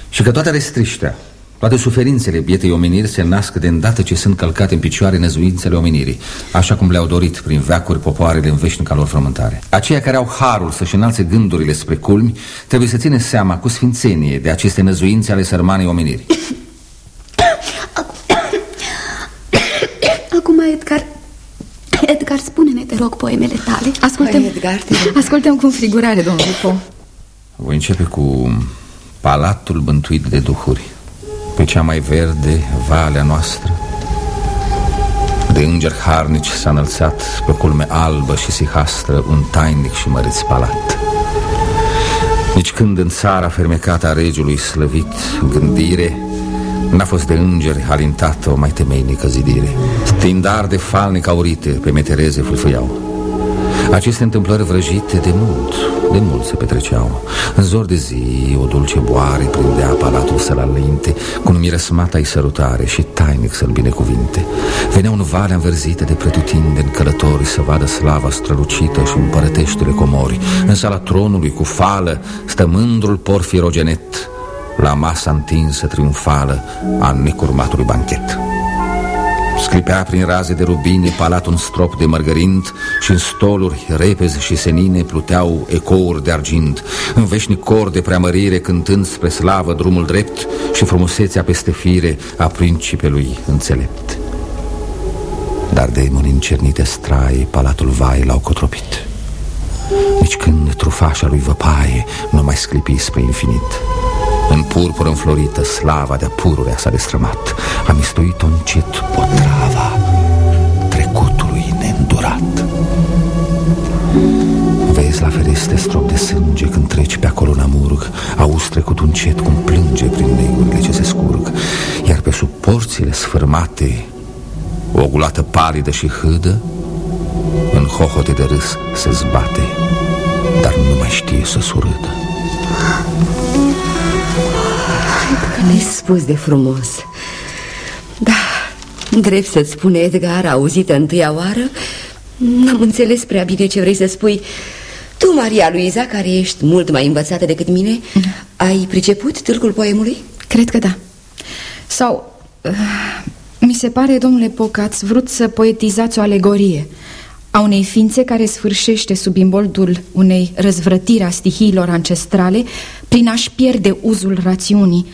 Speaker 4: Și că toate restriștea toate suferințele bietei omeniri se nasc de îndată ce sunt călcate în picioare năzuințele omenirii, așa cum le-au dorit prin veacuri popoarele în veșnica lor frământare. Aceia care au harul să-și înalțe gândurile spre culmi trebuie să ține seama cu sfințenie de aceste năzuințe ale sărmanei omenirii.
Speaker 6: Acum, Edgar, Edgar, spune-ne, te rog, poemele tale.
Speaker 7: Ascultăm, Hai, Edgar, ascultăm cu înfrigurare, domnul Po
Speaker 4: Voi începe cu Palatul bântuit de duhuri. Pe cea mai verde valea noastră. De înger harnici s-a înălțat pe culme albă și sihastră un tainic și măreț palat. Nici când în țara fermecată a regiului slăvit gândire N-a fost de îngeri alintată o mai temeinică zidire. Stindar de falnic aurite pe metereze fâlfâiau. Aceste întâmplări vrăjite de mult, de mult se petreceau. În zor de zi, o dulce boare prindea palatul să-l alinte Cu numire smata-i sărutare și tainic să-l binecuvinte. Veneau în valea înverzită de pretutindeni călători Să vadă slava strălucită și împărăteștile comori. În sala tronului cu fală stă mândrul porfirogenet La masa întinsă triumfală a necurmatului banchet. Sclipea prin raze de rubine palatul un strop de mărgărind și în stoluri repezi și senine pluteau ecouri de argint În veșnic cor de preamărire cântând spre slavă drumul drept Și frumusețea peste fire a principelui înțelept. Dar demonii încernite straie palatul vai l-au cotropit. Nici când trufașa lui văpaie nu mai sclipi spre infinit în purpură înflorită, slava de-a pururea s-a destrămat. A mistuit-o încet potrava trecutului neîndurat. Vezi la fereste strop de sânge când treci pe acolo în amurg. Auzi trecut încet cum plânge prin negurile ce se scurg. Iar pe sub porțile sfârmate O gulată palidă și hâdă În hohote de râs se zbate Dar nu mai știe să surâdă
Speaker 5: Nespus de frumos Da, drept să-ți spune Edgar, auzită întâia oară N-am înțeles prea bine ce vrei să spui Tu, Maria Luiza, care ești mult mai învățată decât mine da. Ai priceput târgul poemului?
Speaker 7: Cred că da Sau... Uh, mi se pare, domnule Poc, ați vrut să poetizați o alegorie a unei ființe care sfârșește sub imboldul unei răzvrătiri a stihiilor ancestrale prin a-și pierde uzul rațiunii,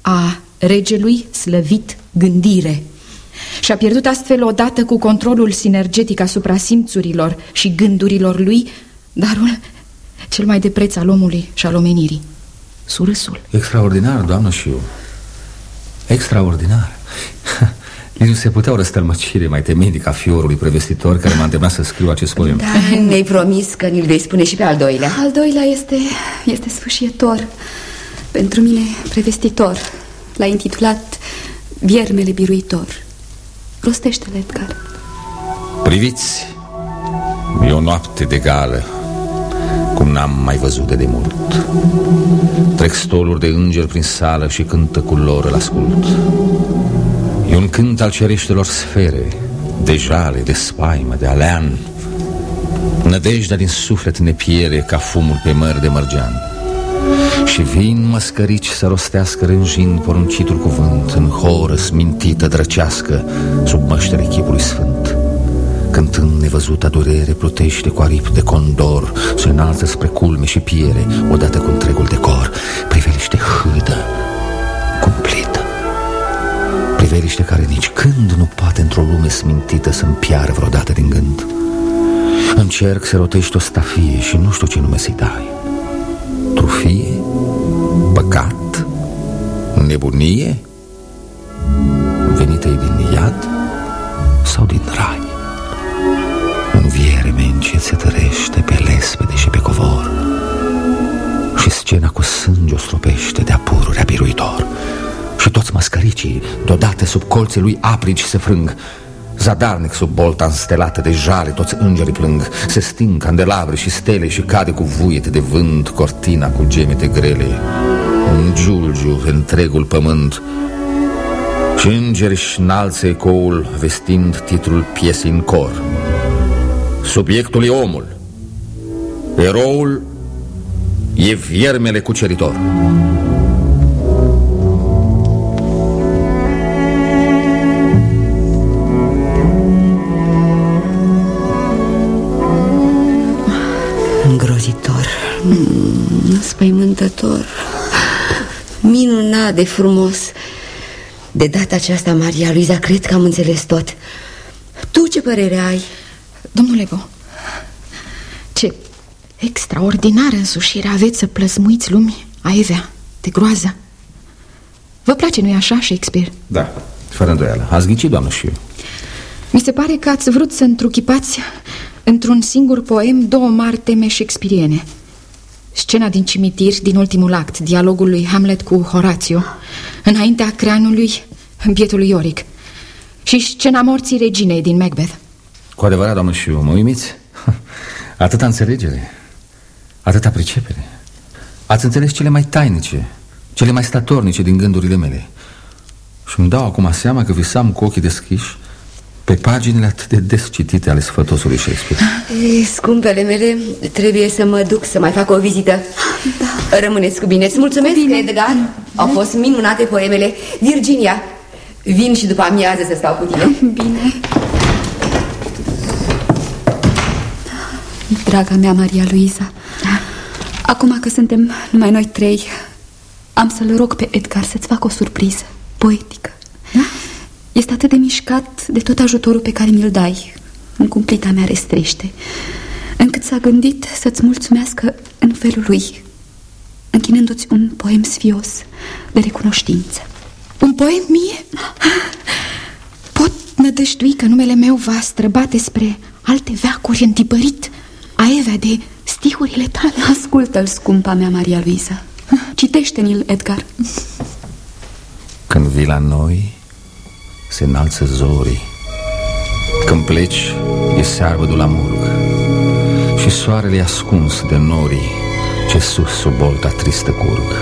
Speaker 7: a regelui slăvit gândire și a pierdut astfel odată cu controlul sinergetic asupra simțurilor și gândurilor lui darul cel mai de preț al omului și al omenirii, surâsul.
Speaker 4: Extraordinar, doamnă, și eu. Extraordinar. Nici nu se putea o răstălmăcire mai temeinică ca fiorului prevestitor care m-a îndemnat să scriu acest poem.
Speaker 5: Da, ne-ai promis că ni-l vei spune și pe al doilea.
Speaker 6: Al doilea este, este sfârșietor. Pentru mine prevestitor L-a intitulat Viermele biruitor Rostește-l, Edgar
Speaker 4: Priviți E o noapte de gală Cum n-am mai văzut de demult Trec stoluri de îngeri prin sală Și cântă cu lor îl ascult E un cânt al cereștelor sfere De jale, de spaimă, de alean. Nădejdea din suflet ne piere Ca fumul pe măr de mărgean. Și vin măscărici să rostească rânjind poruncitul cuvânt În horă smintită drăcească sub măștele chipului sfânt. Cântând nevăzuta durere plutește cu aripi de condor Se înalță spre culme și piere odată cu întregul decor. Priveliște hâdă, cumplită Priveliște care nici când nu poate într-o lume smintită să-mi piară vreodată din gând Încerc să rotești o stafie și nu știu ce nume să-i dai Trufie? Păcat? Nebunie? Sub colții lui aprici se frâng. Zadarnic sub bolta înstelată de jale Toți îngerii plâng. Se sting candelabri și stele Și cade cu vuiete de vânt Cortina cu gemete grele. Un giulgiu întregul pământ. Și îngeri își înalță ecoul Vestind titlul piesei în cor. Subiectul e omul. Eroul e viermele cuceritor
Speaker 5: mm, Spăimântător Minunat de frumos. De data aceasta, Maria Luiza, cred că am înțeles tot. Tu ce părere ai?
Speaker 7: Domnule Bo, ce extraordinară însușire aveți să plăsmuiți lumii Evea, de groază. Vă place, nu-i așa, Shakespeare?
Speaker 4: Da, fără îndoială. Ați ghicit, doamnă, și eu.
Speaker 7: Mi se pare că ați vrut să întruchipați într-un singur poem două mari teme shakespeariene Scena din cimitir, din ultimul act, dialogul lui Hamlet cu Horatio Înaintea creanului bietului Ioric Și scena morții reginei din Macbeth.
Speaker 4: Cu adevărat, doamnă, și eu, mă uimiți? Atâta înțelegere, atâta pricepere. Ați înțeles cele mai tainice, cele mai statornice din gândurile mele. Și îmi dau acum seama că visam cu ochii deschiși pe paginile atât de des citite ale sfătosului Shakespeare
Speaker 5: Ei, Scumpele mele, trebuie să mă duc să mai fac o vizită da. Rămâneți cu bine Îți mulțumesc, bine. Edgar bine. Au fost minunate poemele Virginia, vin și după amiază să stau cu tine
Speaker 6: Bine Draga mea, Maria Luisa da. Acum că suntem numai noi trei Am să-l rog pe Edgar să-ți facă o surpriză Poetică da? Este atât de mișcat de tot ajutorul pe care mi-l dai. În cumplita mea restrește. Încât s-a gândit să-ți mulțumească în felul lui Închinându-ți un poem sfios de recunoștință.
Speaker 7: Un poem mie? Pot nădăjdui că numele meu va străbate spre alte veacuri întipărit. Aevea de stihurile tale.
Speaker 6: Ascultă-l, scumpa mea, Maria Luisa. Citește-ni-l, Edgar.
Speaker 4: Când vii la noi se înalță zorii. Când pleci, e searbădul la murg Și soarele e ascuns de norii Ce sus sub bolta tristă curg.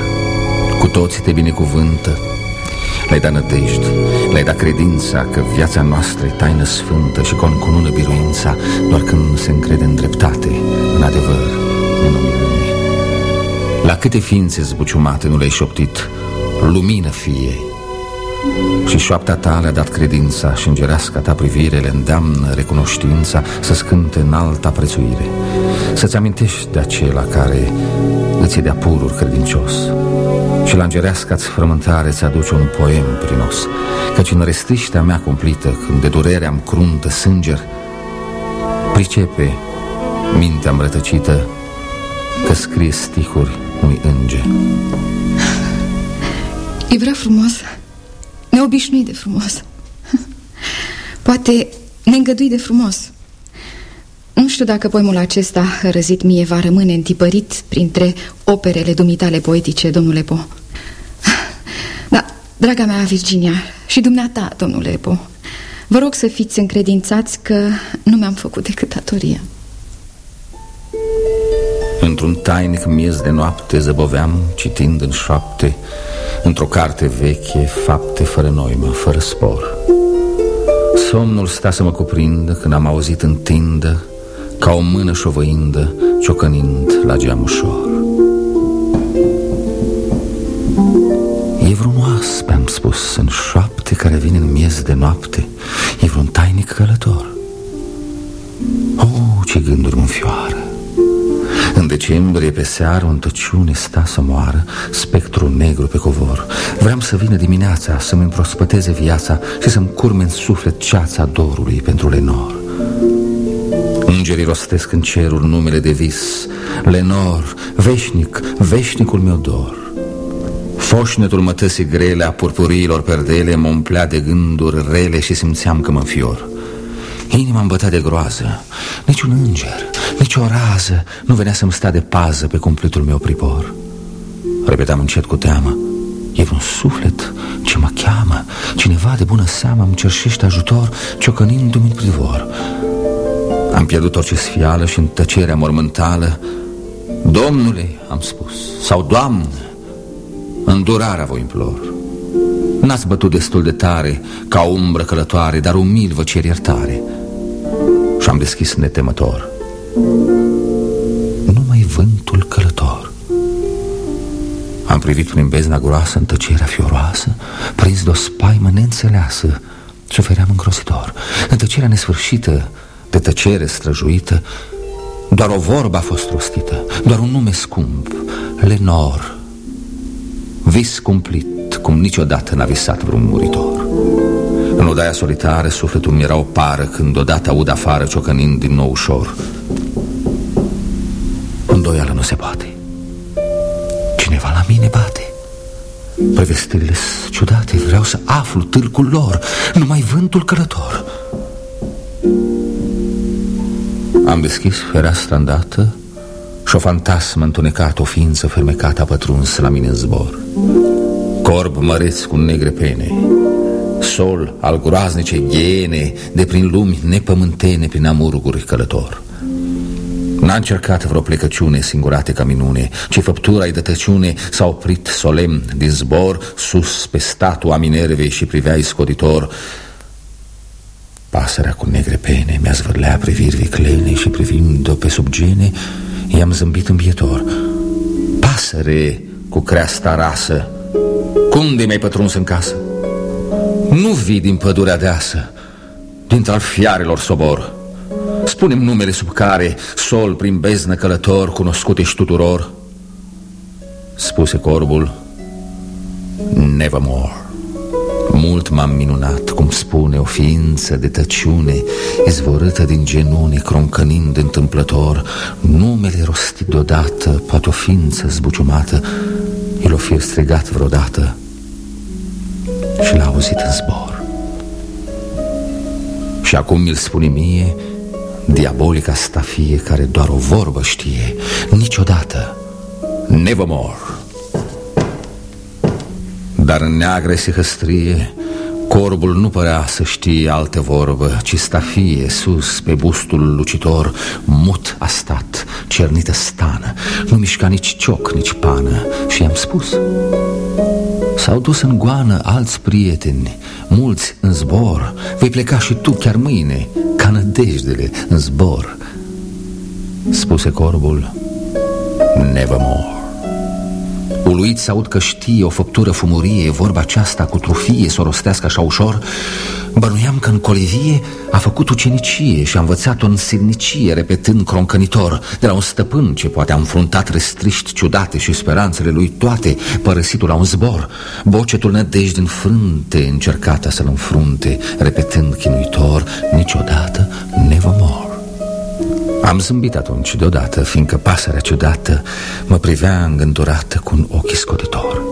Speaker 4: Cu toții te binecuvântă Le-ai dat nădejde, le-ai dat credința Că viața noastră e taină sfântă Și că încunună biruința Doar când se încrede în dreptate În adevăr, în minune La câte ființe zbuciumate nu le-ai șoptit Lumină fie și șoapta ta le-a dat credința și îngerească ta privire le îndeamnă recunoștința să scânte în alta prețuire. Să-ți amintești de acela care îți e de-a pururi credincios. Și la îngerească-ți frământare ți aduce un poem prinos. Căci în restriștea mea cumplită, când de durere am cruntă sânger Pricepe mintea îmbrătăcită că scrie stihuri unui înger.
Speaker 7: E vrea frumos Neobișnuit de frumos. Poate neîngăduit de frumos. Nu știu dacă poemul acesta răzit mie va rămâne întipărit Printre operele dumitale poetice, domnule Po. Da, draga mea Virginia Și dumneata, domnule Po Vă rog să fiți încredințați că nu mi-am făcut decât datoria
Speaker 4: Într-un tainic miez de noapte zăboveam, citind în șoapte Într-o carte veche, fapte fără noimă, fără spor. Somnul sta să mă cuprindă când am auzit în tindă Ca o mână șovăindă, ciocănind la geam ușor. E vreun oaspe, am spus, în șoapte care vine în miez de noapte. E vreun tainic călător. Oh, ce gânduri mă înfioară în decembrie pe seară în tăciune sta să moară Spectru negru pe covor. Vreau să vină dimineața Să-mi împrospăteze viața Și să-mi curme în suflet ceața dorului pentru Lenor. Îngerii rostesc în cerul numele de vis. Lenor, veșnic, veșnicul meu dor. Foșnetul mătăsii grele a purpuriilor perdele Mă umplea de gânduri rele și simțeam că mă fior Inima îmi bătea de groază. Nici un înger, nici o rază Nu venea să-mi sta de pază pe completul meu pripor. Repetam încet cu teamă. E un suflet ce mă cheamă? Cineva de bună seamă îmi cerșește ajutor Ciocănindu-mi în privor. Am pierdut orice sfială și în tăcerea mormântală. Domnule, am spus, sau Doamnă Îndurarea vă implor N-ați bătut destul de tare Ca umbră călătoare Dar umil vă cer iertare. Și am deschis netemător. Numai vântul călător. Am privit prin bezna groasă În tăcerea fioroasă Prins de o spaimă neînțeleasă. Sufeream îngrozitor. În tăcerea nesfârșită De tăcere străjuită Doar o vorbă a fost rostită Doar un nume scump Lenor. Vis cumplit Cum niciodată n-a visat vreun muritor. În odaia solitară Sufletul mi era o pară Când odată aud afară Ciocănind din nou ușor. Îndoială nu se poate. Cineva la mine bate. Prevestirile ciudate. Vreau să aflu tâlcul lor Numai vântul călător. Am deschis fereastra îndată Și o fantasmă întunecată O ființă fermecată a pătruns la mine în zbor Corb măreț cu negre pene Sol al groaznice ghiene De prin lumi nepământene Prin amurguri călător. N-a încercat vreo plecăciune singurate ca minune Ci făptura-i de tăciune S-a oprit solemn din zbor Sus pe statua Minervei și privea scoditor Pasărea cu negre pene Mi-a zvârlea priviri viclene Și privind-o pe sub gene I-am zâmbit îmbietor Pasăre cu creasta rasă Cum de mi-ai pătruns în casă? Nu vii din pădurea deasă Dintre-al fiarelor sobor. Spunem numele sub care Sol prin beznă călător Cunoscut ești tuturor. Spuse corbul Nevermore. Mult m-am minunat, cum spune o ființă de tăciune Izvorâtă din genune, croncănind întâmplător. Numele rostit deodată, poate o ființă zbuciumată El o fi strigat vreodată Și l-a auzit în zbor. Și acum mi-l spune mie Diabolica stafie care doar o vorbă știe Niciodată Nevermore Dar în neagră hăstrie Corbul nu părea să știe alte vorbă Ci stafie sus pe bustul lucitor. Mut a stat, cernită stană. Nu mișca nici cioc, nici pană. Și i-am spus S-au dus în goană alți prieteni Mulți în zbor. Vei pleca și tu chiar mâine Ca nădejdele în zbor. Spuse corbul Nevermore Uluit să aud că știe o făptură fumurie Vorba aceasta cu trufie să o rostească așa ușor. Bănuiam că în colivie a făcut ucenicie Și a învățat-o în silnicie Repetând croncănitor. De la un stăpân ce poate a înfruntat restriști ciudate Și speranțele lui toate Părăsitul la un zbor. Bocetul nădejde în frânte Încercata să-l înfrunte Repetând chinuitor Niciodată nevermore am zâmbit atunci deodată, fiindcă pasărea ciudată mă privea îngândurată cu un ochi scoditor.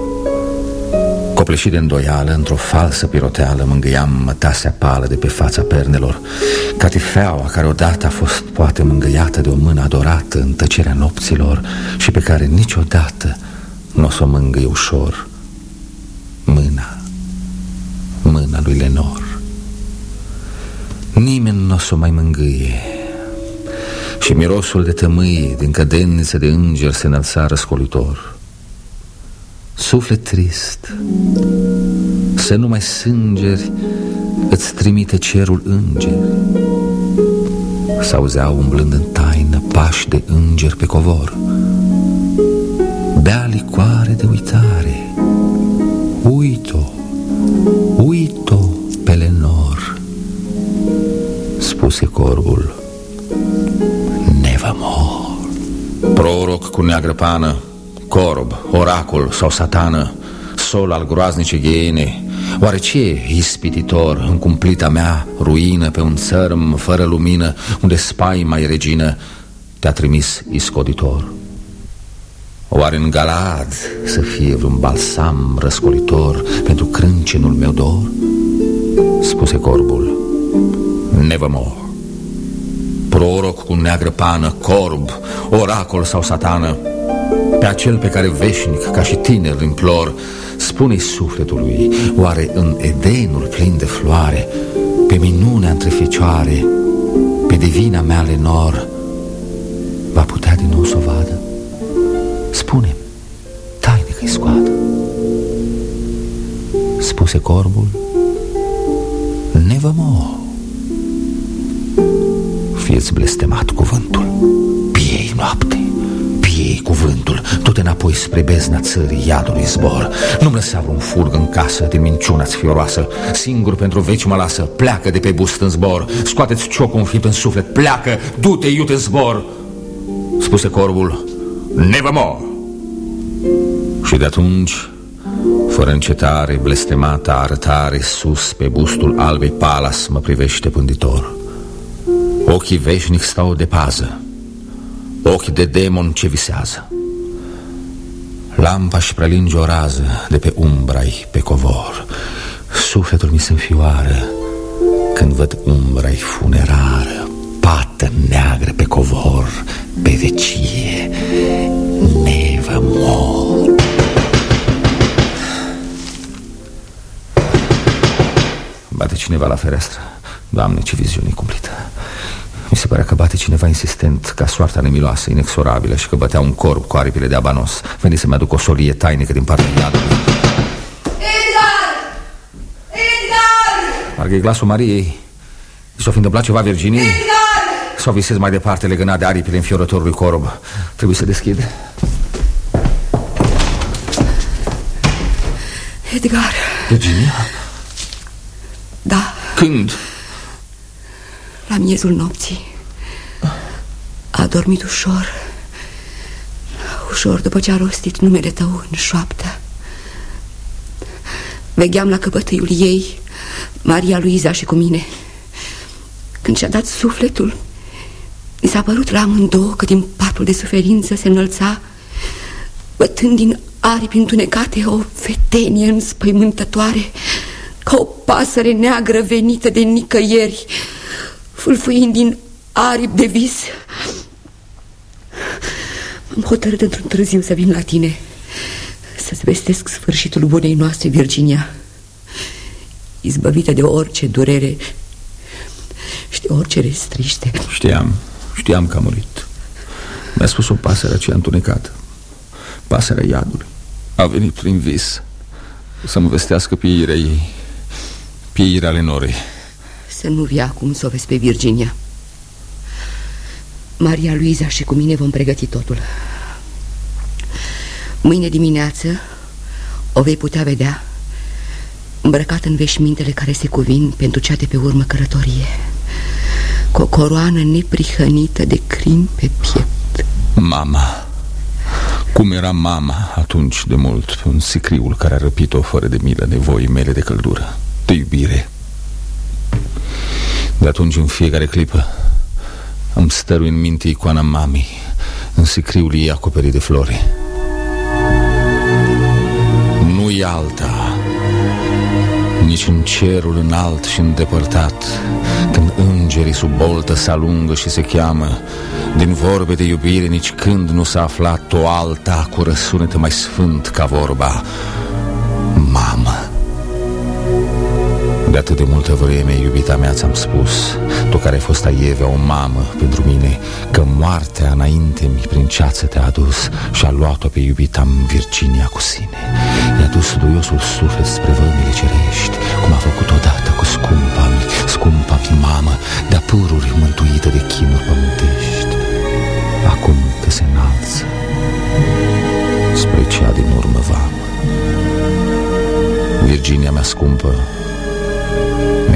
Speaker 4: Copleșit de îndoială, într-o falsă piroteală Mângâiam mătasea pală de pe fața pernelor Catifeaua care odată a fost poate mângâiată de o mână adorată În tăcerea nopților Și pe care niciodată nu o să o mângâi ușor Mâna, mâna lui Lenor Nimeni nu o să o mai mângâie și mirosul de tămâie din cadențe de înger se înălța răscolitor Suflet trist Să nu mai sângeri Îți trimite cerul îngeri S-auzeau umblând în taină Pași de îngeri pe covor. Bea licoare de uitare Uito Uito pe Lenor Spuse corbul Nevermore Proroc cu neagră pană Corb, oracol sau satană Sol al groaznice ghiene Oare ce ispititor în cumplita mea ruină Pe un țărm fără lumină Unde spai mai regină Te-a trimis iscoditor? Oare în Galad să fie vreun balsam răscolitor Pentru crâncenul meu dor? Spuse corbul Nevermore Proroc cu neagră pană, corb, oracol sau satană. Pe acel pe care veșnic, ca și tiner, îl implor Spune sufletului, oare în Edenul plin de floare Pe minunea între fecioare Pe divina mea Lenor Va putea din nou să o vadă? Spune-mi, tainică-i scoadă Spuse corbul Nevermore Fieți blestemat cuvântul. Piei noapte Piei cuvântul. Du-te înapoi spre bezna țării iadului zbor. Nu-mi lăsa vreun furg în casă Din minciuna-ți fioroasă Singur pentru veci mă lasă Pleacă de pe bust în zbor. Scoateți ciocul înfipt în suflet Pleacă, du-te iute în zbor. Spuse corbul Nevermore Și de atunci fără încetare, blestemata arătare Sus pe bustul albei palas Mă privește pânditor Ochii veșnic stau de pază. Ochi de demon ce visează. Lampa-și prelinge o rază De pe umbrai pe covor. Sufletul mi se înfioară Când văd umbrai funerară Pată neagră pe covor Pe vecie Nevermore Bate cineva la fereastră? Doamne, ce viziune cumplită Mi se pare că bate cineva insistent Ca soarta nemiloasă, inexorabilă Și că bătea un corp cu aripile de abanos Veni să-mi aduc o solie tainică din partea iadului
Speaker 5: Edgar! Edgar!
Speaker 4: Parcă e glasul Mariei S-o fi întâmplat ceva Virginiei?
Speaker 5: Edgar!
Speaker 4: Sau visez mai departe legănat de aripile înfiorătorului corb Trebuie să deschid
Speaker 5: Edgar,
Speaker 4: Virginia?
Speaker 5: da,
Speaker 4: Când?
Speaker 5: La miezul nopții. A dormit ușor Ușor după ce a rostit numele tău în șoaptă. Vegheam la căpătâiul ei Maria Luiza și cu mine. Când și-a dat sufletul Mi s-a părut la amândouă că din patul de suferință se înălța Bătând din aripi întunecate o vedenie înspăimântătoare Ca o pasăre neagră venită de nicăieri Fâlfâind din aripi de vis. M-am hotărât într-un târziu să vin la tine Să-ți vestesc sfârșitul bunei noastre, Virginia. Izbăvită de orice durere Și de orice restriște.
Speaker 4: Știam, știam că a murit. Mi-a spus o pasăre aceea întunecată. Pasărea iadului. A venit prin vis Să-mi vestească pieirea ei Pieirea Lenorei
Speaker 5: Să nu vii acum să o vezi pe Virginia. Maria Luiza și cu mine vom pregăti totul. Mâine dimineață o vei putea vedea Îmbrăcat în veșmintele care se cuvin pentru cea de pe urmă cărătorie Cu o coroană neprihănită de crin pe piept.
Speaker 4: Mama. Cum era mama atunci de mult Pe un sicriul care a răpit-o fără de milă Nevoii mele de căldură. De iubire De atunci în fiecare clipă Îmi stărui în minte icoana mamei În sicriul ei acoperit de flori. Nu-i alta Nici în cerul înalt și îndepărtat Când îngerii sub boltă se alungă și se cheamă. Din vorbe de iubire nici când nu s-a aflat O alta cu răsunet mai sfânt ca vorba Mamă de atât de multă vreme, iubita mea, ți-am spus Tu care ai fost aievea o mamă pentru mine Că moartea înainte mi prin ceață te-a adus Și a luat-o pe iubita Virginia cu sine. I-a dus duiosul suflet spre vămile cerești Cum a făcut odată cu scumpa mi, scumpa mi mamă De-a păruri mântuită de chinuri pământești. Acum că se înalță Spre cea din urmă vamă. Virginia mea scumpă mi-ai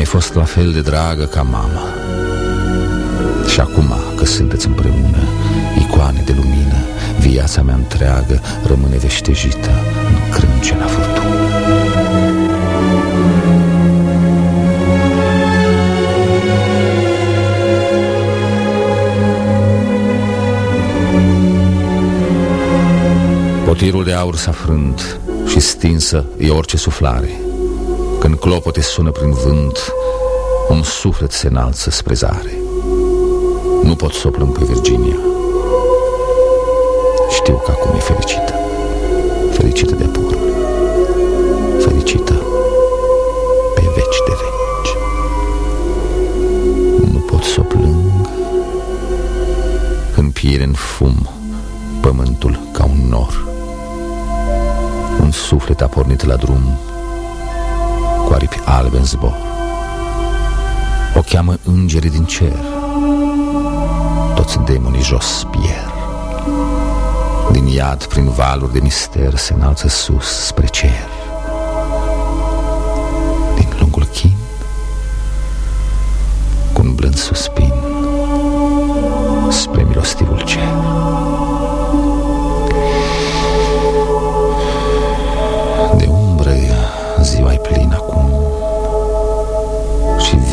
Speaker 4: fost la fel de dragă ca mama. Și acum că sunteți împreună Icoane de lumină Viața mea întreagă rămâne veștejită În crâncena furtună Potirul de aur s-a frânt și stinsă e orice suflare când clopote sună prin vânt Un suflet se înalță spre zare. Nu pot să o plâng pe Virginia. Știu că acum e fericită. Fericită de pur Fericită Pe veci de veci. Nu pot să o plâng Când pierde în fum Pământul ca un nor. Un suflet a pornit la drum Cu aripi albe în zbor O cheamă îngerii din cer Toți demonii jos pierd din iad, prin valuri de mister, se înalță sus spre cer. Din lungul chin, cu un blând suspin, spre milostivul cer.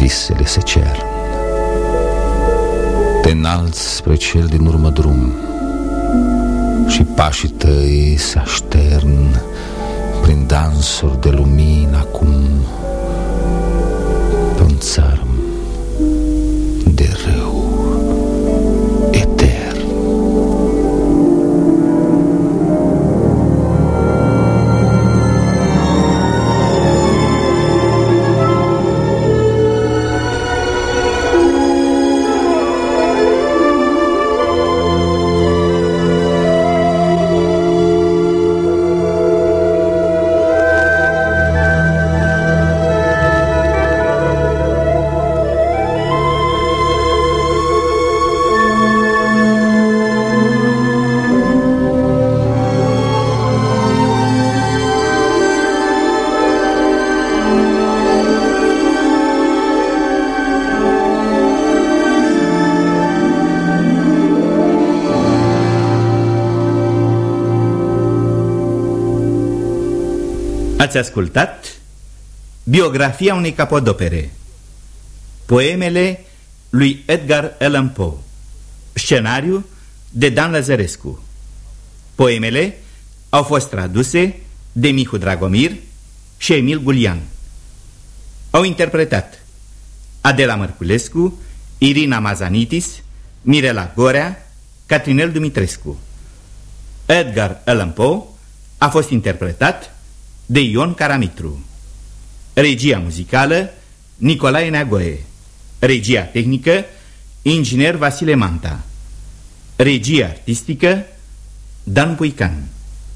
Speaker 4: Visele se cer. Te înalți spre cel din urmă drum, și pașii tăi se aștern prin dansuri de lumină acum
Speaker 2: Ați ascultat biografia unei capodopere Poemele lui Edgar Allan Poe Scenariu de Dan Lăzărescu Poemele au fost traduse de Mihu Dragomir și Emil Gulian. Au interpretat Adela Mărculescu, Irina Mazanitis, Mirela Gorea, Catrinel Dumitrescu. Edgar Allan Poe a fost interpretat de Ion Caramitru Regia muzicală Nicolae Neagoe. Regia tehnică Inginer Vasile Manta. Regia artistică Dan Puican